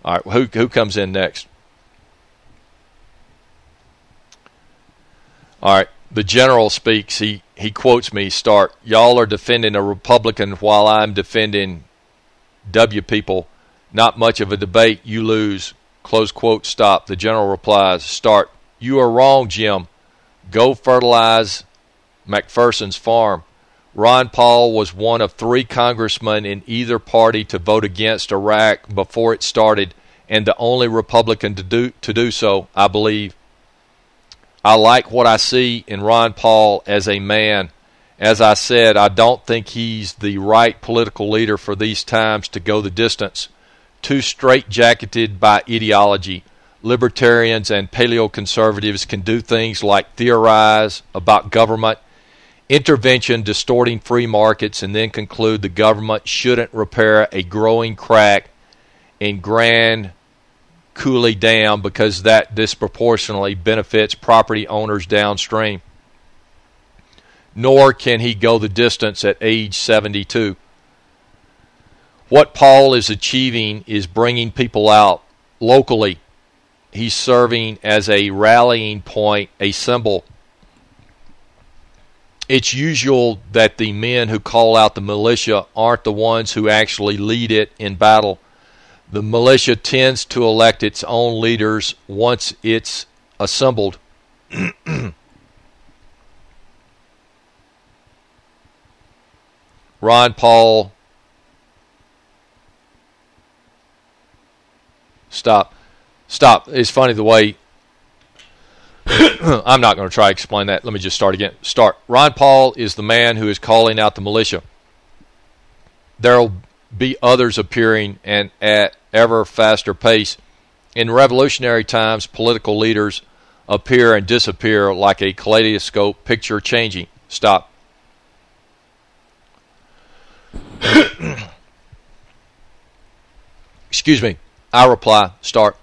All right, who who comes in next? All right, the general speaks. He he quotes me. Start. Y'all are defending a Republican while I'm defending W people. Not much of a debate. You lose. Close quote. Stop. The general replies. Start. You are wrong, Jim. Go fertilize McPherson's farm. Ron Paul was one of three congressmen in either party to vote against Iraq before it started, and the only Republican to do to do so, I believe. I like what I see in Ron Paul as a man. As I said, I don't think he's the right political leader for these times to go the distance. too straitjacketed by ideology. Libertarians and paleoconservatives can do things like theorize about government intervention distorting free markets and then conclude the government shouldn't repair a growing crack in Grand Coulee Dam because that disproportionately benefits property owners downstream. Nor can he go the distance at age 72. What Paul is achieving is bringing people out locally. He's serving as a rallying point, a symbol it's usual that the men who call out the militia aren't the ones who actually lead it in battle. The militia tends to elect its own leaders once it's assembled. Ron Paul. Stop. Stop. It's funny the way I'm not going to try to explain that. Let me just start again. Start. Ron Paul is the man who is calling out the militia. There will be others appearing and at ever faster pace. In revolutionary times, political leaders appear and disappear like a kaleidoscope picture changing. Stop. Excuse me. I reply. Start.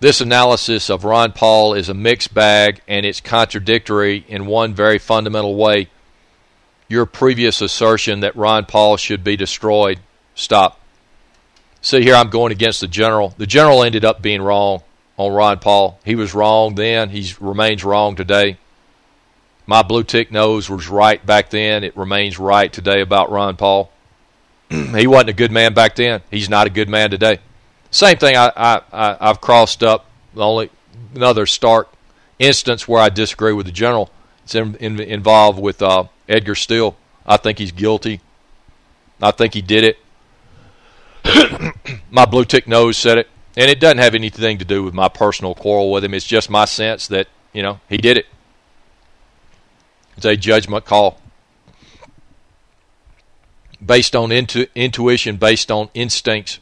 This analysis of Ron Paul is a mixed bag and it's contradictory in one very fundamental way. Your previous assertion that Ron Paul should be destroyed. Stop. See here I'm going against the general. The general ended up being wrong on Ron Paul. He was wrong then. He remains wrong today. My blue tick nose was right back then. It remains right today about Ron Paul. he wasn't a good man back then. He's not a good man today. Same thing I, I, I, have crossed up. The only another stark instance where I disagree with the general. It's in, in, involved with uh, Edgar Steele. I think he's guilty. I think he did it. my blue tick nose said it. And it doesn't have anything to do with my personal quarrel with him. It's just my sense that, you know, he did it. It's a judgment call. Based on intu intuition, based on instincts.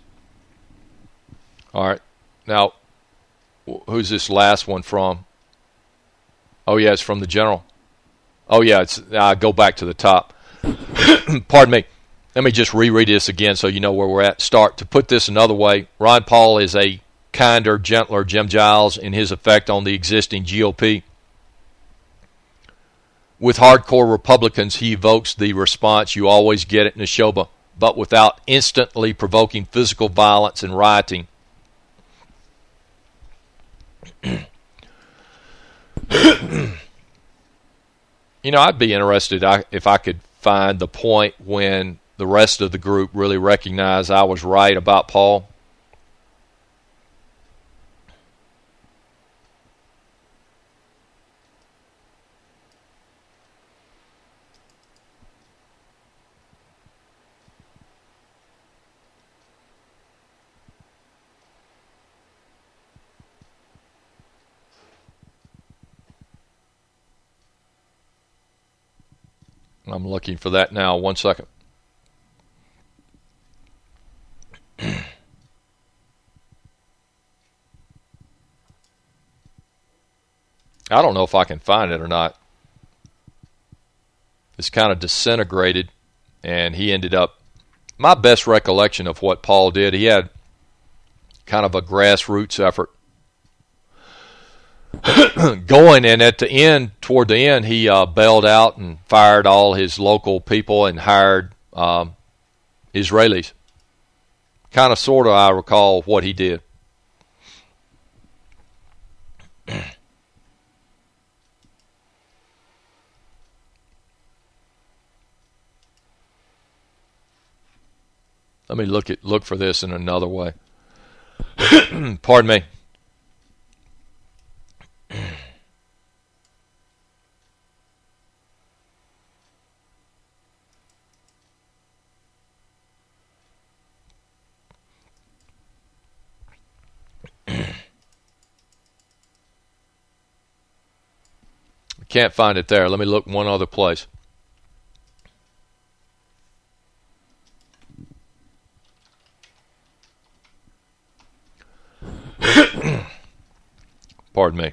All right. Now, who's this last one from? Oh, yeah, it's from the general. Oh, yeah, it's. I go back to the top. Pardon me. Let me just reread this again so you know where we're at. Start. To put this another way, Ron Paul is a kinder, gentler Jim Giles in his effect on the existing GOP. With hardcore Republicans, he evokes the response you always get at Neshoba, but without instantly provoking physical violence and rioting. you know, I'd be interested if I could find the point when the rest of the group really recognized I was right about Paul. I'm looking for that now. One second. I don't know if I can find it or not. It's kind of disintegrated, and he ended up. My best recollection of what Paul did, he had kind of a grassroots effort going, and at the end, toward the end, he uh, bailed out and fired all his local people and hired um, Israelis. Kind of, sort of, I recall what he did. Let me look at look for this in another way. Pardon me. Can't find it there. Let me look one other place. Pardon me.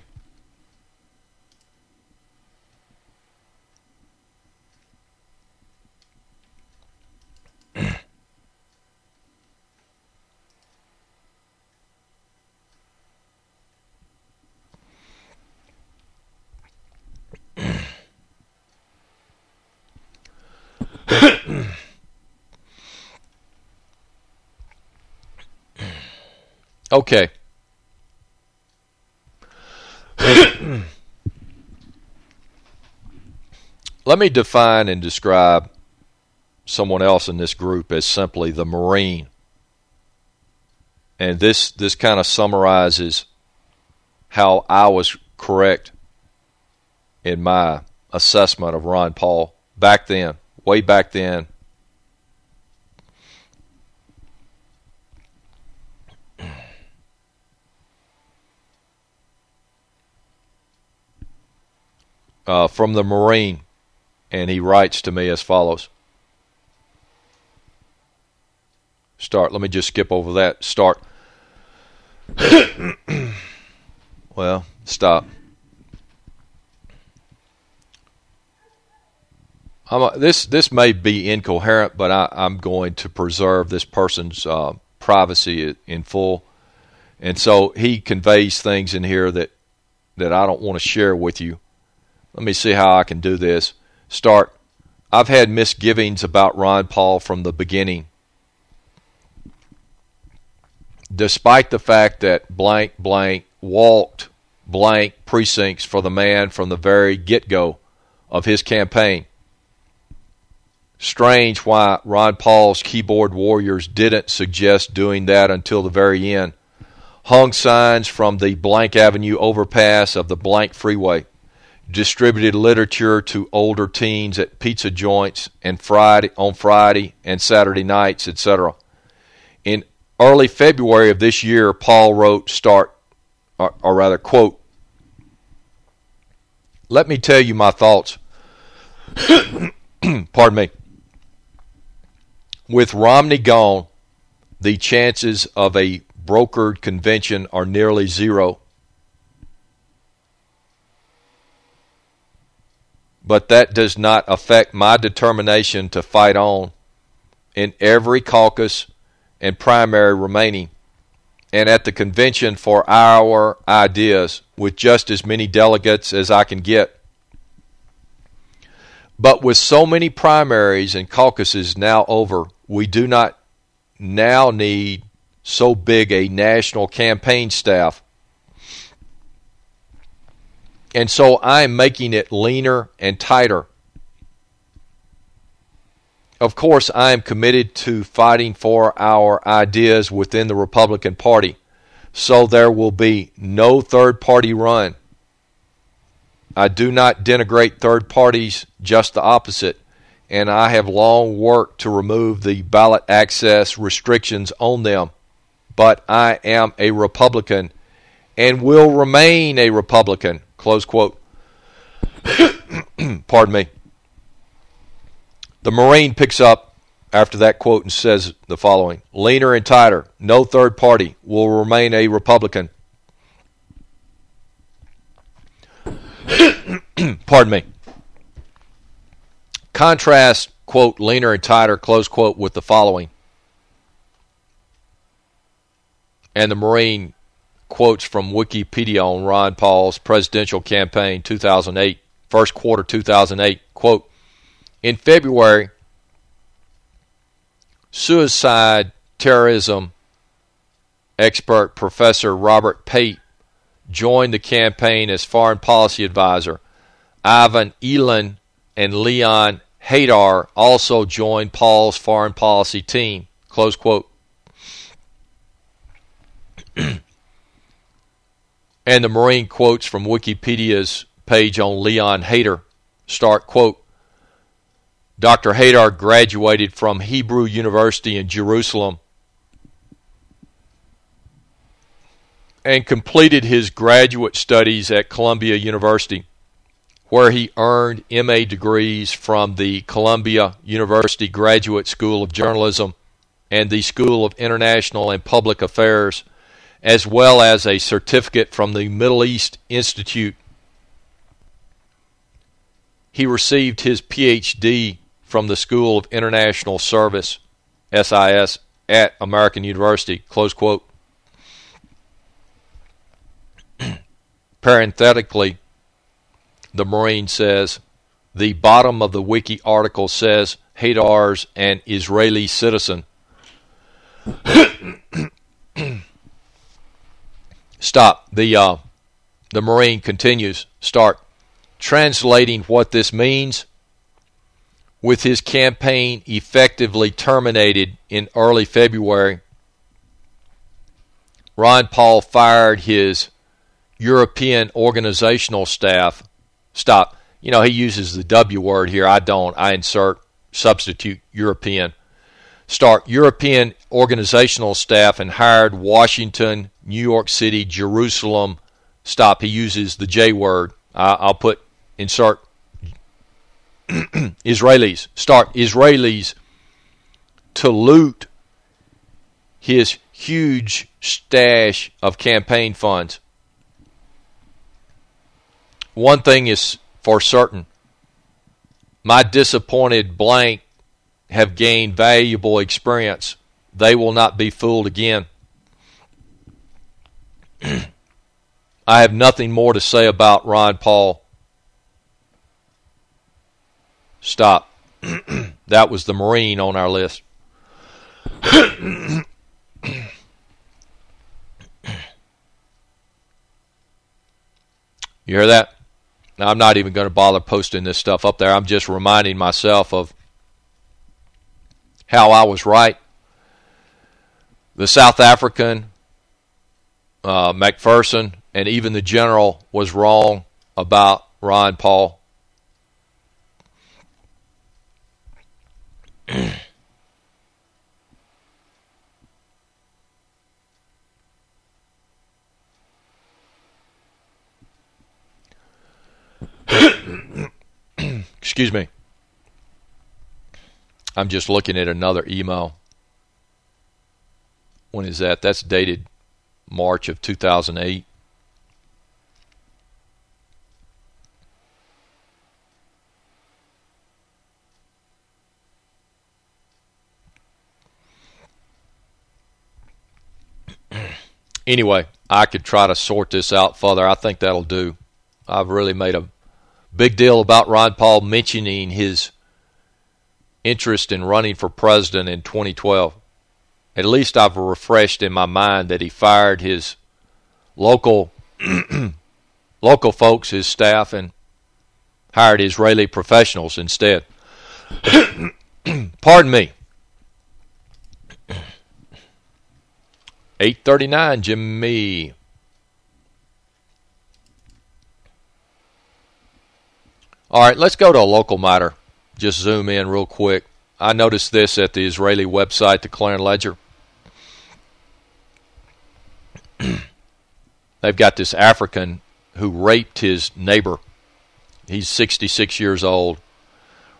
okay. Let me define and describe someone else in this group as simply the Marine. And this this kind of summarizes how I was correct in my assessment of Ron Paul back then, way back then. Uh, from the Marine, and he writes to me as follows. Start. Let me just skip over that. Start. well, stop. A, this this may be incoherent, but I, am going to preserve this person's uh, privacy in full, and so he conveys things in here that that I don't want to share with you. Let me see how I can do this. Start. I've had misgivings about Ron Paul from the beginning, despite the fact that blank blank walked blank precincts for the man from the very get go of his campaign strange why Ron Paul's keyboard warriors didn't suggest doing that until the very end. Hung signs from the Blank Avenue overpass of the Blank Freeway. Distributed literature to older teens at pizza joints and Friday on Friday and Saturday nights, etc. In early February of this year, Paul wrote, "Start, or, or rather, quote." Let me tell you my thoughts. Pardon me. With Romney gone, the chances of a brokered convention are nearly zero. But that does not affect my determination to fight on in every caucus and primary remaining, and at the convention for our ideas with just as many delegates as I can get. But with so many primaries and caucuses now over, we do not now need so big a national campaign staff. And so I'm making it leaner and tighter. Of course, I am committed to fighting for our ideas within the Republican Party. So there will be no third party run. I do not denigrate third parties, just the opposite and I have long worked to remove the ballot access restrictions on them. But I am a Republican and will remain a Republican. Close quote. Pardon me. The Marine picks up after that quote and says the following Leaner and tighter, no third party, will remain a Republican. Pardon me. Contrast, quote, leaner and tighter, close quote, with the following. And the Marine quotes from Wikipedia on Ron Paul's presidential campaign 2008, first quarter 2008, quote, in February, suicide terrorism expert Professor Robert Pape joined the campaign as foreign policy advisor. Ivan Eland and Leon Hadar also joined Paul's foreign policy team. Close quote. and the Marine quotes from Wikipedia's page on Leon Hadar start quote Dr. Hadar graduated from Hebrew University in Jerusalem and completed his graduate studies at Columbia University where he earned MA degrees from the Columbia University Graduate School of Journalism and the School of International and Public Affairs, as well as a certificate from the Middle East Institute. He received his PhD from the School of International Service, SIS, at American University, close quote. Parenthetically, the Marine says, the bottom of the wiki article says Hadar's an Israeli citizen. Stop. The uh, the Marine continues. Start translating what this means. With his campaign effectively terminated in early February, Ron Paul fired his European organizational staff. Stop. You know, he uses the W word here. I don't. I insert substitute European. Start European organizational staff and hired Washington, New York City, Jerusalem. Stop. He uses the J word. I'll put insert Israelis. Start Israelis to loot his huge stash of campaign funds. One thing is for certain. My disappointed blank have gained valuable experience. They will not be fooled again. I have nothing more to say about Ron Paul. Stop. that was the Marine on our list. You hear that? Now, I'm not even going to bother posting this stuff up there. I'm just reminding myself of how I was right. The South African, uh, McPherson, and even the general was wrong about Ron Paul. Excuse me. I'm just looking at another email. When is that? That's dated March of 2008. anyway, I could try to sort this out further. I think that'll do. I've really made a big deal about Ron Paul mentioning his interest in running for president in 2012. At least I've refreshed in my mind that he fired his local local folks, his staff, and hired Israeli professionals instead. Pardon me. 839, Jimmy. All right, let's go to a local matter. Just zoom in real quick. I noticed this at the Israeli website, the Clarion Ledger. They've got this African who raped his neighbor. He's 66 years old.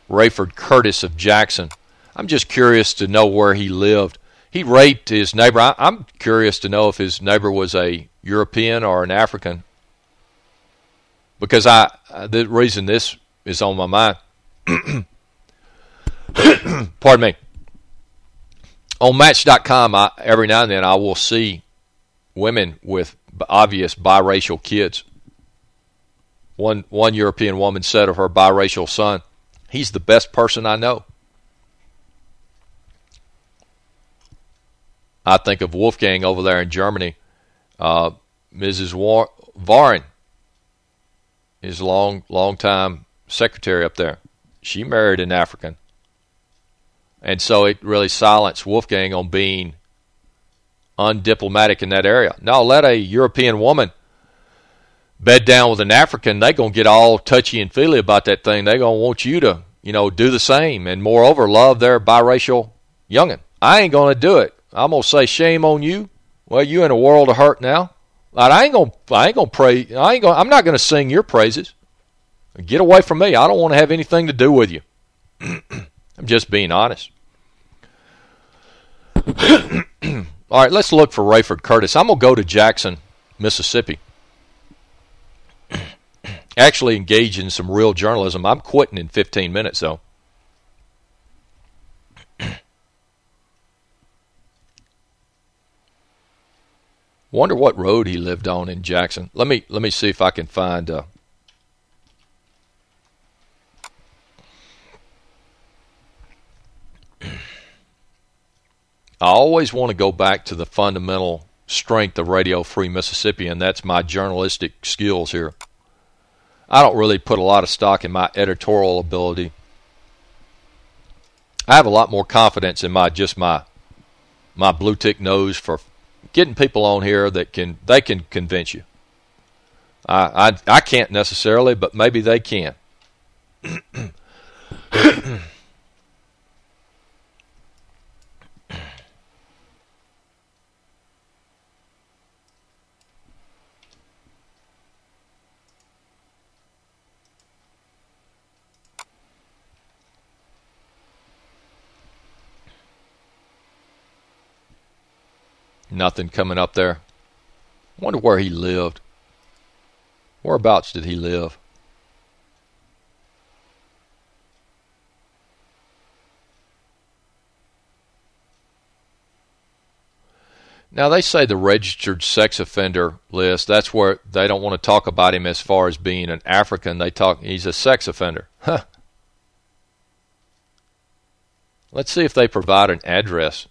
Rayford Curtis of Jackson. I'm just curious to know where he lived he raped his neighbor. I, am curious to know if his neighbor was a European or an African. Because I, uh, the reason this is on my mind. Pardon me. On Match.com, I, every now and then I will see women with obvious biracial kids. One one European woman said of her biracial son, "He's the best person I know." I think of Wolfgang over there in Germany. Uh, Mrs. War Varin, his long, long time secretary up there. She married an African. And so it really silenced Wolfgang on being undiplomatic in that area. Now let a European woman bed down with an African, they're going to get all touchy and feely about that thing. They're going to want you to, you know, do the same and moreover love their biracial youngin. I ain't going to do it. I'm gonna say shame on you. Well, you in a world of hurt now. I ain't gonna I ain't gonna pray. I ain't gonna I'm not gonna sing your praises. Get away from me. I don't want to have anything to do with you. I'm just being honest. All right, let's look for Rayford Curtis. I'm going to go to Jackson, Mississippi. Actually engage in some real journalism. I'm quitting in 15 minutes, though. Wonder what road he lived on in Jackson. Let me let me see if I can find. Uh, I always want to go back to the fundamental strength of Radio Free Mississippi, and that's my journalistic skills here. I don't really put a lot of stock in my editorial ability. I have a lot more confidence in my just my my blue tick nose for getting people on here that can they can convince you. I I, I can't necessarily, but maybe they can. Nothing coming up there. Wonder where he lived. Whereabouts did he live? Now they say the registered sex offender list, that's where they don't want to talk about him as far as being an African. They talk he's a sex offender. Huh. Let's see if they provide an address.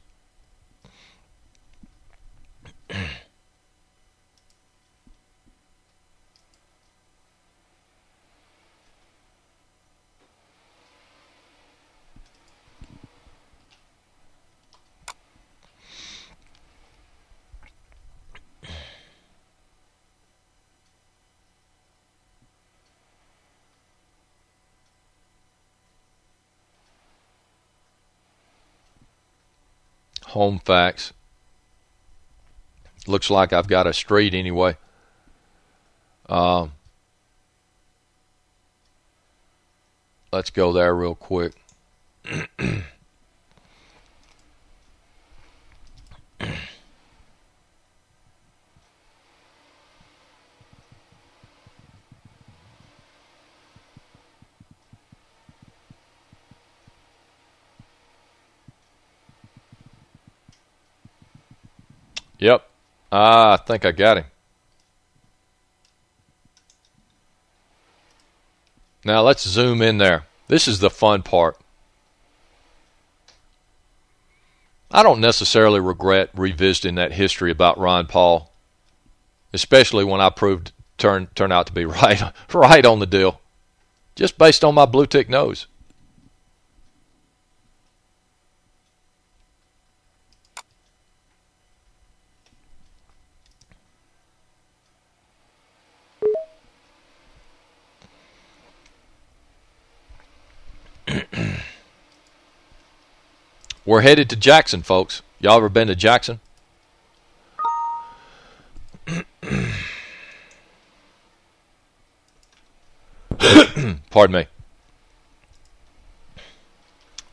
Home facts. Looks like I've got a street anyway. Um, let's go there real quick. Yep. Ah, I think I got him. Now let's zoom in there. This is the fun part. I don't necessarily regret revisiting that history about Ron Paul, especially when I proved turn turn out to be right right on the deal, just based on my blue tick nose. We're headed to Jackson, folks. Y'all ever been to Jackson? Pardon me.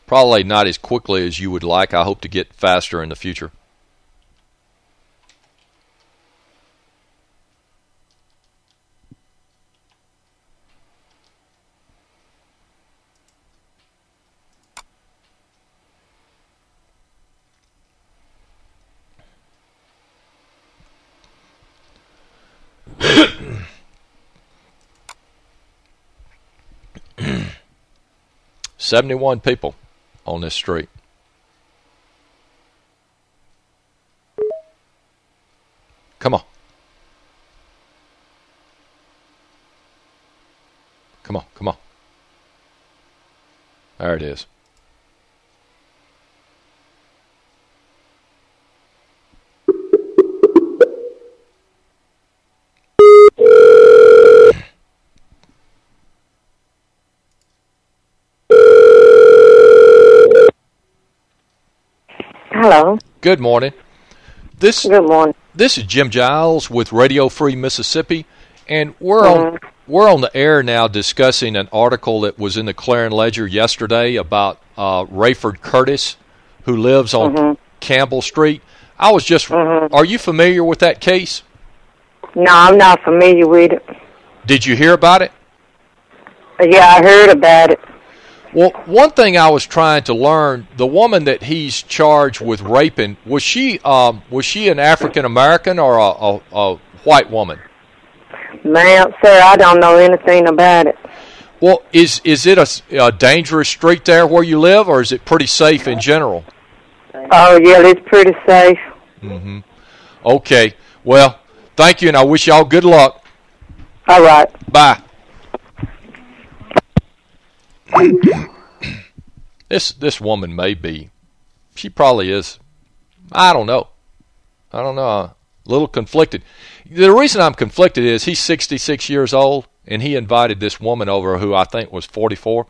Probably not as quickly as you would like. I hope to get faster in the future. Seventy-one people on this street. Come on. Come on, come on. There it is. Good morning. This Good morning. this is Jim Giles with Radio Free Mississippi, and we're on we're on the air now discussing an article that was in the Clarion Ledger yesterday about uh, Rayford Curtis, who lives on Campbell Street. I was just. Are you familiar with that case? No, I'm not familiar with it. Did you hear about it? Yeah, I heard about it. Well, one thing I was trying to learn: the woman that he's charged with raping was she um, was she an African American or a, a, a white woman? Ma'am, sir, I don't know anything about it. Well, is is it a dangerous street there where you live, or is it pretty safe in general? Oh, yeah, it's pretty safe. Hmm. Okay. Well, thank you, and I wish y'all good luck. All right. Bye. This this woman may be. She probably is. I don't know. I don't know. A little conflicted. The reason I'm conflicted is he's 66 years old and he invited this woman over who I think was 44.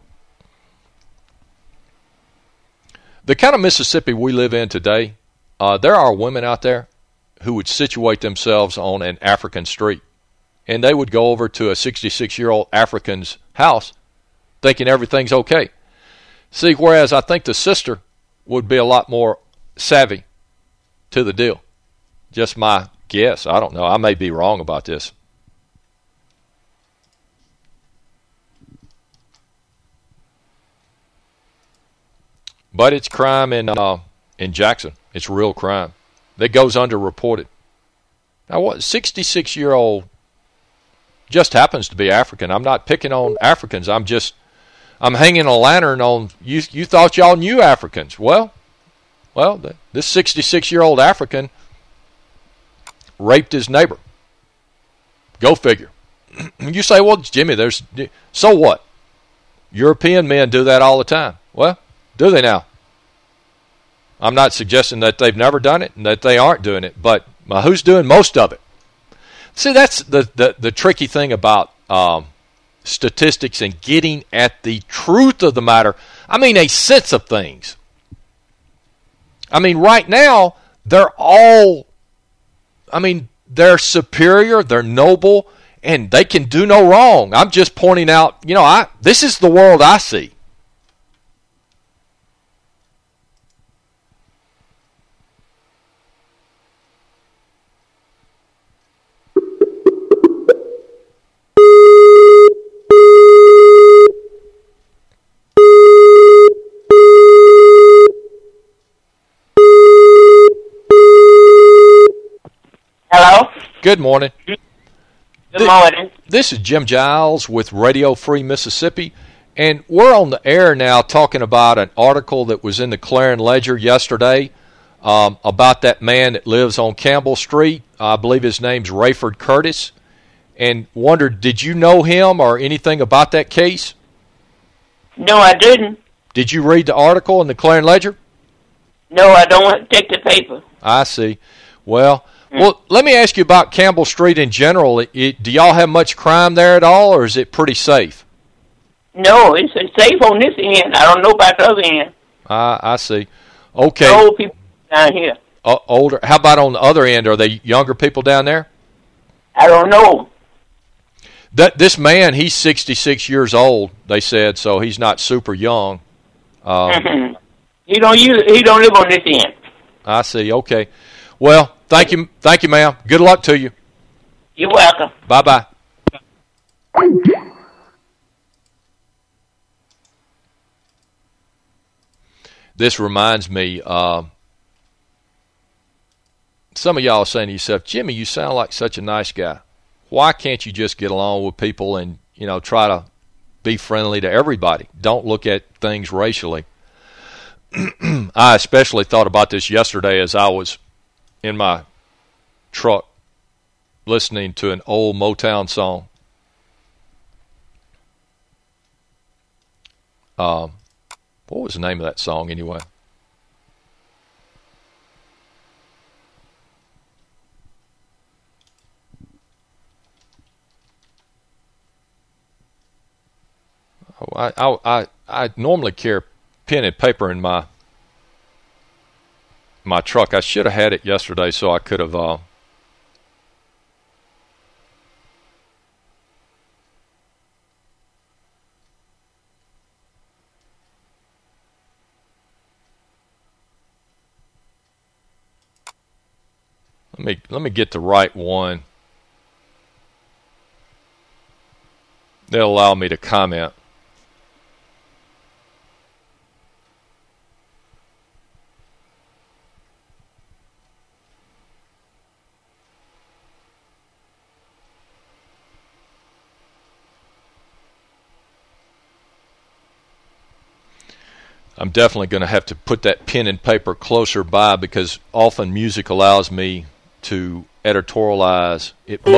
The kind of Mississippi we live in today, uh, there are women out there who would situate themselves on an African street and they would go over to a 66 year old African's house thinking everything's okay. See, whereas I think the sister would be a lot more savvy to the deal. Just my guess. I don't know. I may be wrong about this. But it's crime in uh, in Jackson. It's real crime that goes underreported. Now, what 66 year old just happens to be African. I'm not picking on Africans. I'm just I'm hanging a lantern on you. You thought y'all knew Africans. Well, well, the, this 66 year old African raped his neighbor. Go figure. you say, well, Jimmy, there's so what? European men do that all the time. Well, do they now? I'm not suggesting that they've never done it and that they aren't doing it, but who's doing most of it? See, that's the, the, the tricky thing about um, statistics and getting at the truth of the matter. I mean, a sense of things. I mean, right now, they're all, I mean, they're superior, they're noble, and they can do no wrong. I'm just pointing out, you know, I this is the world I see. Good morning. Good morning. This is Jim Giles with Radio Free Mississippi, and we're on the air now talking about an article that was in the Clarion Ledger yesterday um, about that man that lives on Campbell Street. I believe his name's Rayford Curtis, and wondered, did you know him or anything about that case? No, I didn't. Did you read the article in the Clarion Ledger? No, I don't want to take the paper. I see. Well, well, let me ask you about Campbell Street in general. It, it, do y'all have much crime there at all, or is it pretty safe? No, it's it's safe on this end. I don't know about the other end. I I see. Okay. The old people down here. Uh, older. How about on the other end? Are they younger people down there? I don't know. That this man, he's 66 years old. They said so. He's not super young. Um, he don't use. He don't live on this end. I see. Okay. Well, thank you, thank you, ma'am. Good luck to you. You're welcome. Bye bye. This reminds me. Uh, some of y'all are saying to yourself, Jimmy, you sound like such a nice guy. Why can't you just get along with people and you know try to be friendly to everybody? Don't look at things racially. I especially thought about this yesterday as I was in my truck listening to an old Motown song. Um, what was the name of that song anyway? Oh, I, I I I normally carry pen and paper in my my truck. I should have had it yesterday so I could have uh, Let me let me get the right one. They'll allow me to comment. I'm definitely going to have to put that pen and paper closer by because often music allows me to editorialize. It see,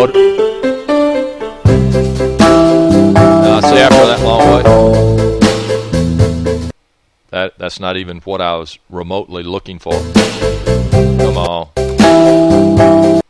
after that long wait, that that's not even what I was remotely looking for. Come on.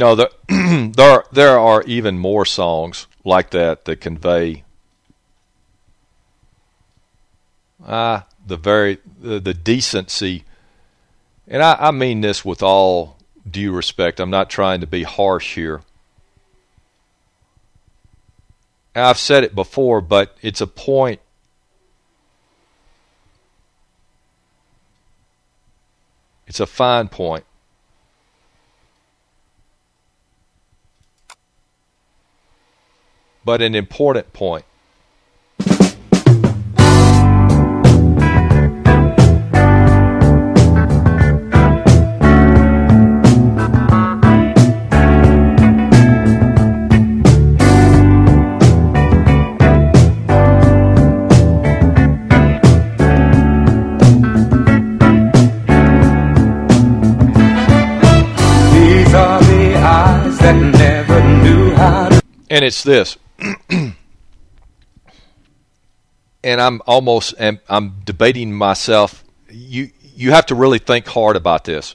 You know, there there there are even more songs like that that convey ah the very the, the decency, and I, I mean this with all due respect. I'm not trying to be harsh here. I've said it before, but it's a point. It's a fine point. But an important point. These are the eyes that never knew how to. and it's this and i'm almost am, i'm debating myself. You you have to really think hard about this.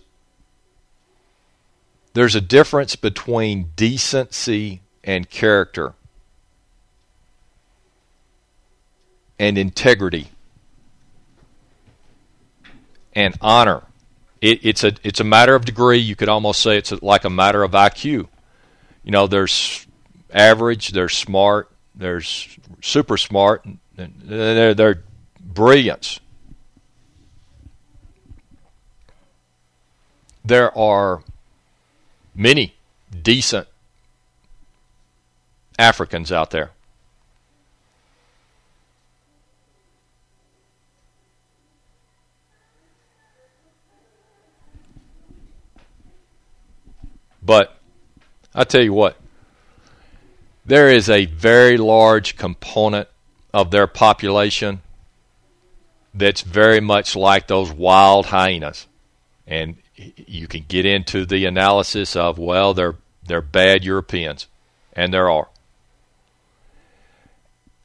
There's a difference between decency and character and integrity and honor. It, it's a it's a matter of degree. You could almost say it's like a matter of IQ you know there's average, they're smart, they're super smart, they're, they're brilliance. There are many decent Africans out there. But I tell you what, there is a very large component of their population that's very much like those wild hyenas. And you can get into the analysis of, well, they're they're bad Europeans, and there are.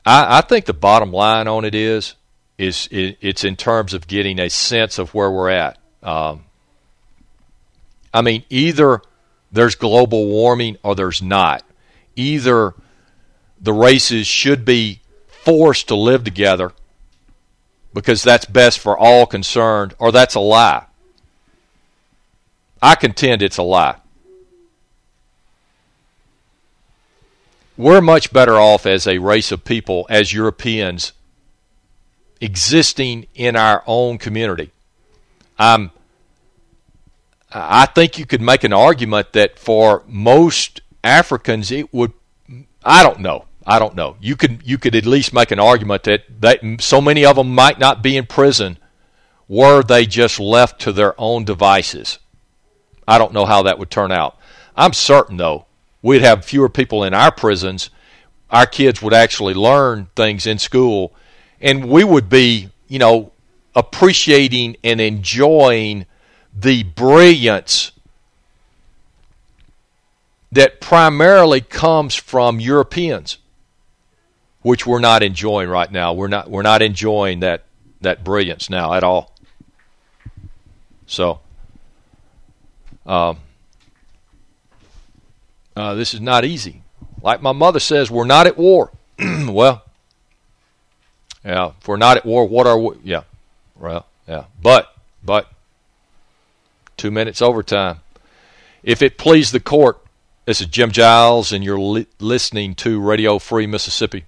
I, I think the bottom line on it is is it, it's in terms of getting a sense of where we're at. Um, I mean, either there's global warming or there's not. Either the races should be forced to live together because that's best for all concerned, or that's a lie. I contend it's a lie. We're much better off as a race of people, as Europeans, existing in our own community. I'm I think you could make an argument that for most Africans it would I don't know. I don't know. You could you could at least make an argument that that so many of them might not be in prison were they just left to their own devices. I don't know how that would turn out. I'm certain though we'd have fewer people in our prisons. Our kids would actually learn things in school and we would be, you know, appreciating and enjoying the brilliance that primarily comes from Europeans, which we're not enjoying right now. We're not we're not enjoying that that brilliance now at all. So, um, uh, this is not easy. Like my mother says, we're not at war. well, yeah, if we're not at war, what are we? Yeah, well, yeah, but but two minutes overtime. If it please the court, this is Jim Giles, and you're li listening to Radio Free Mississippi.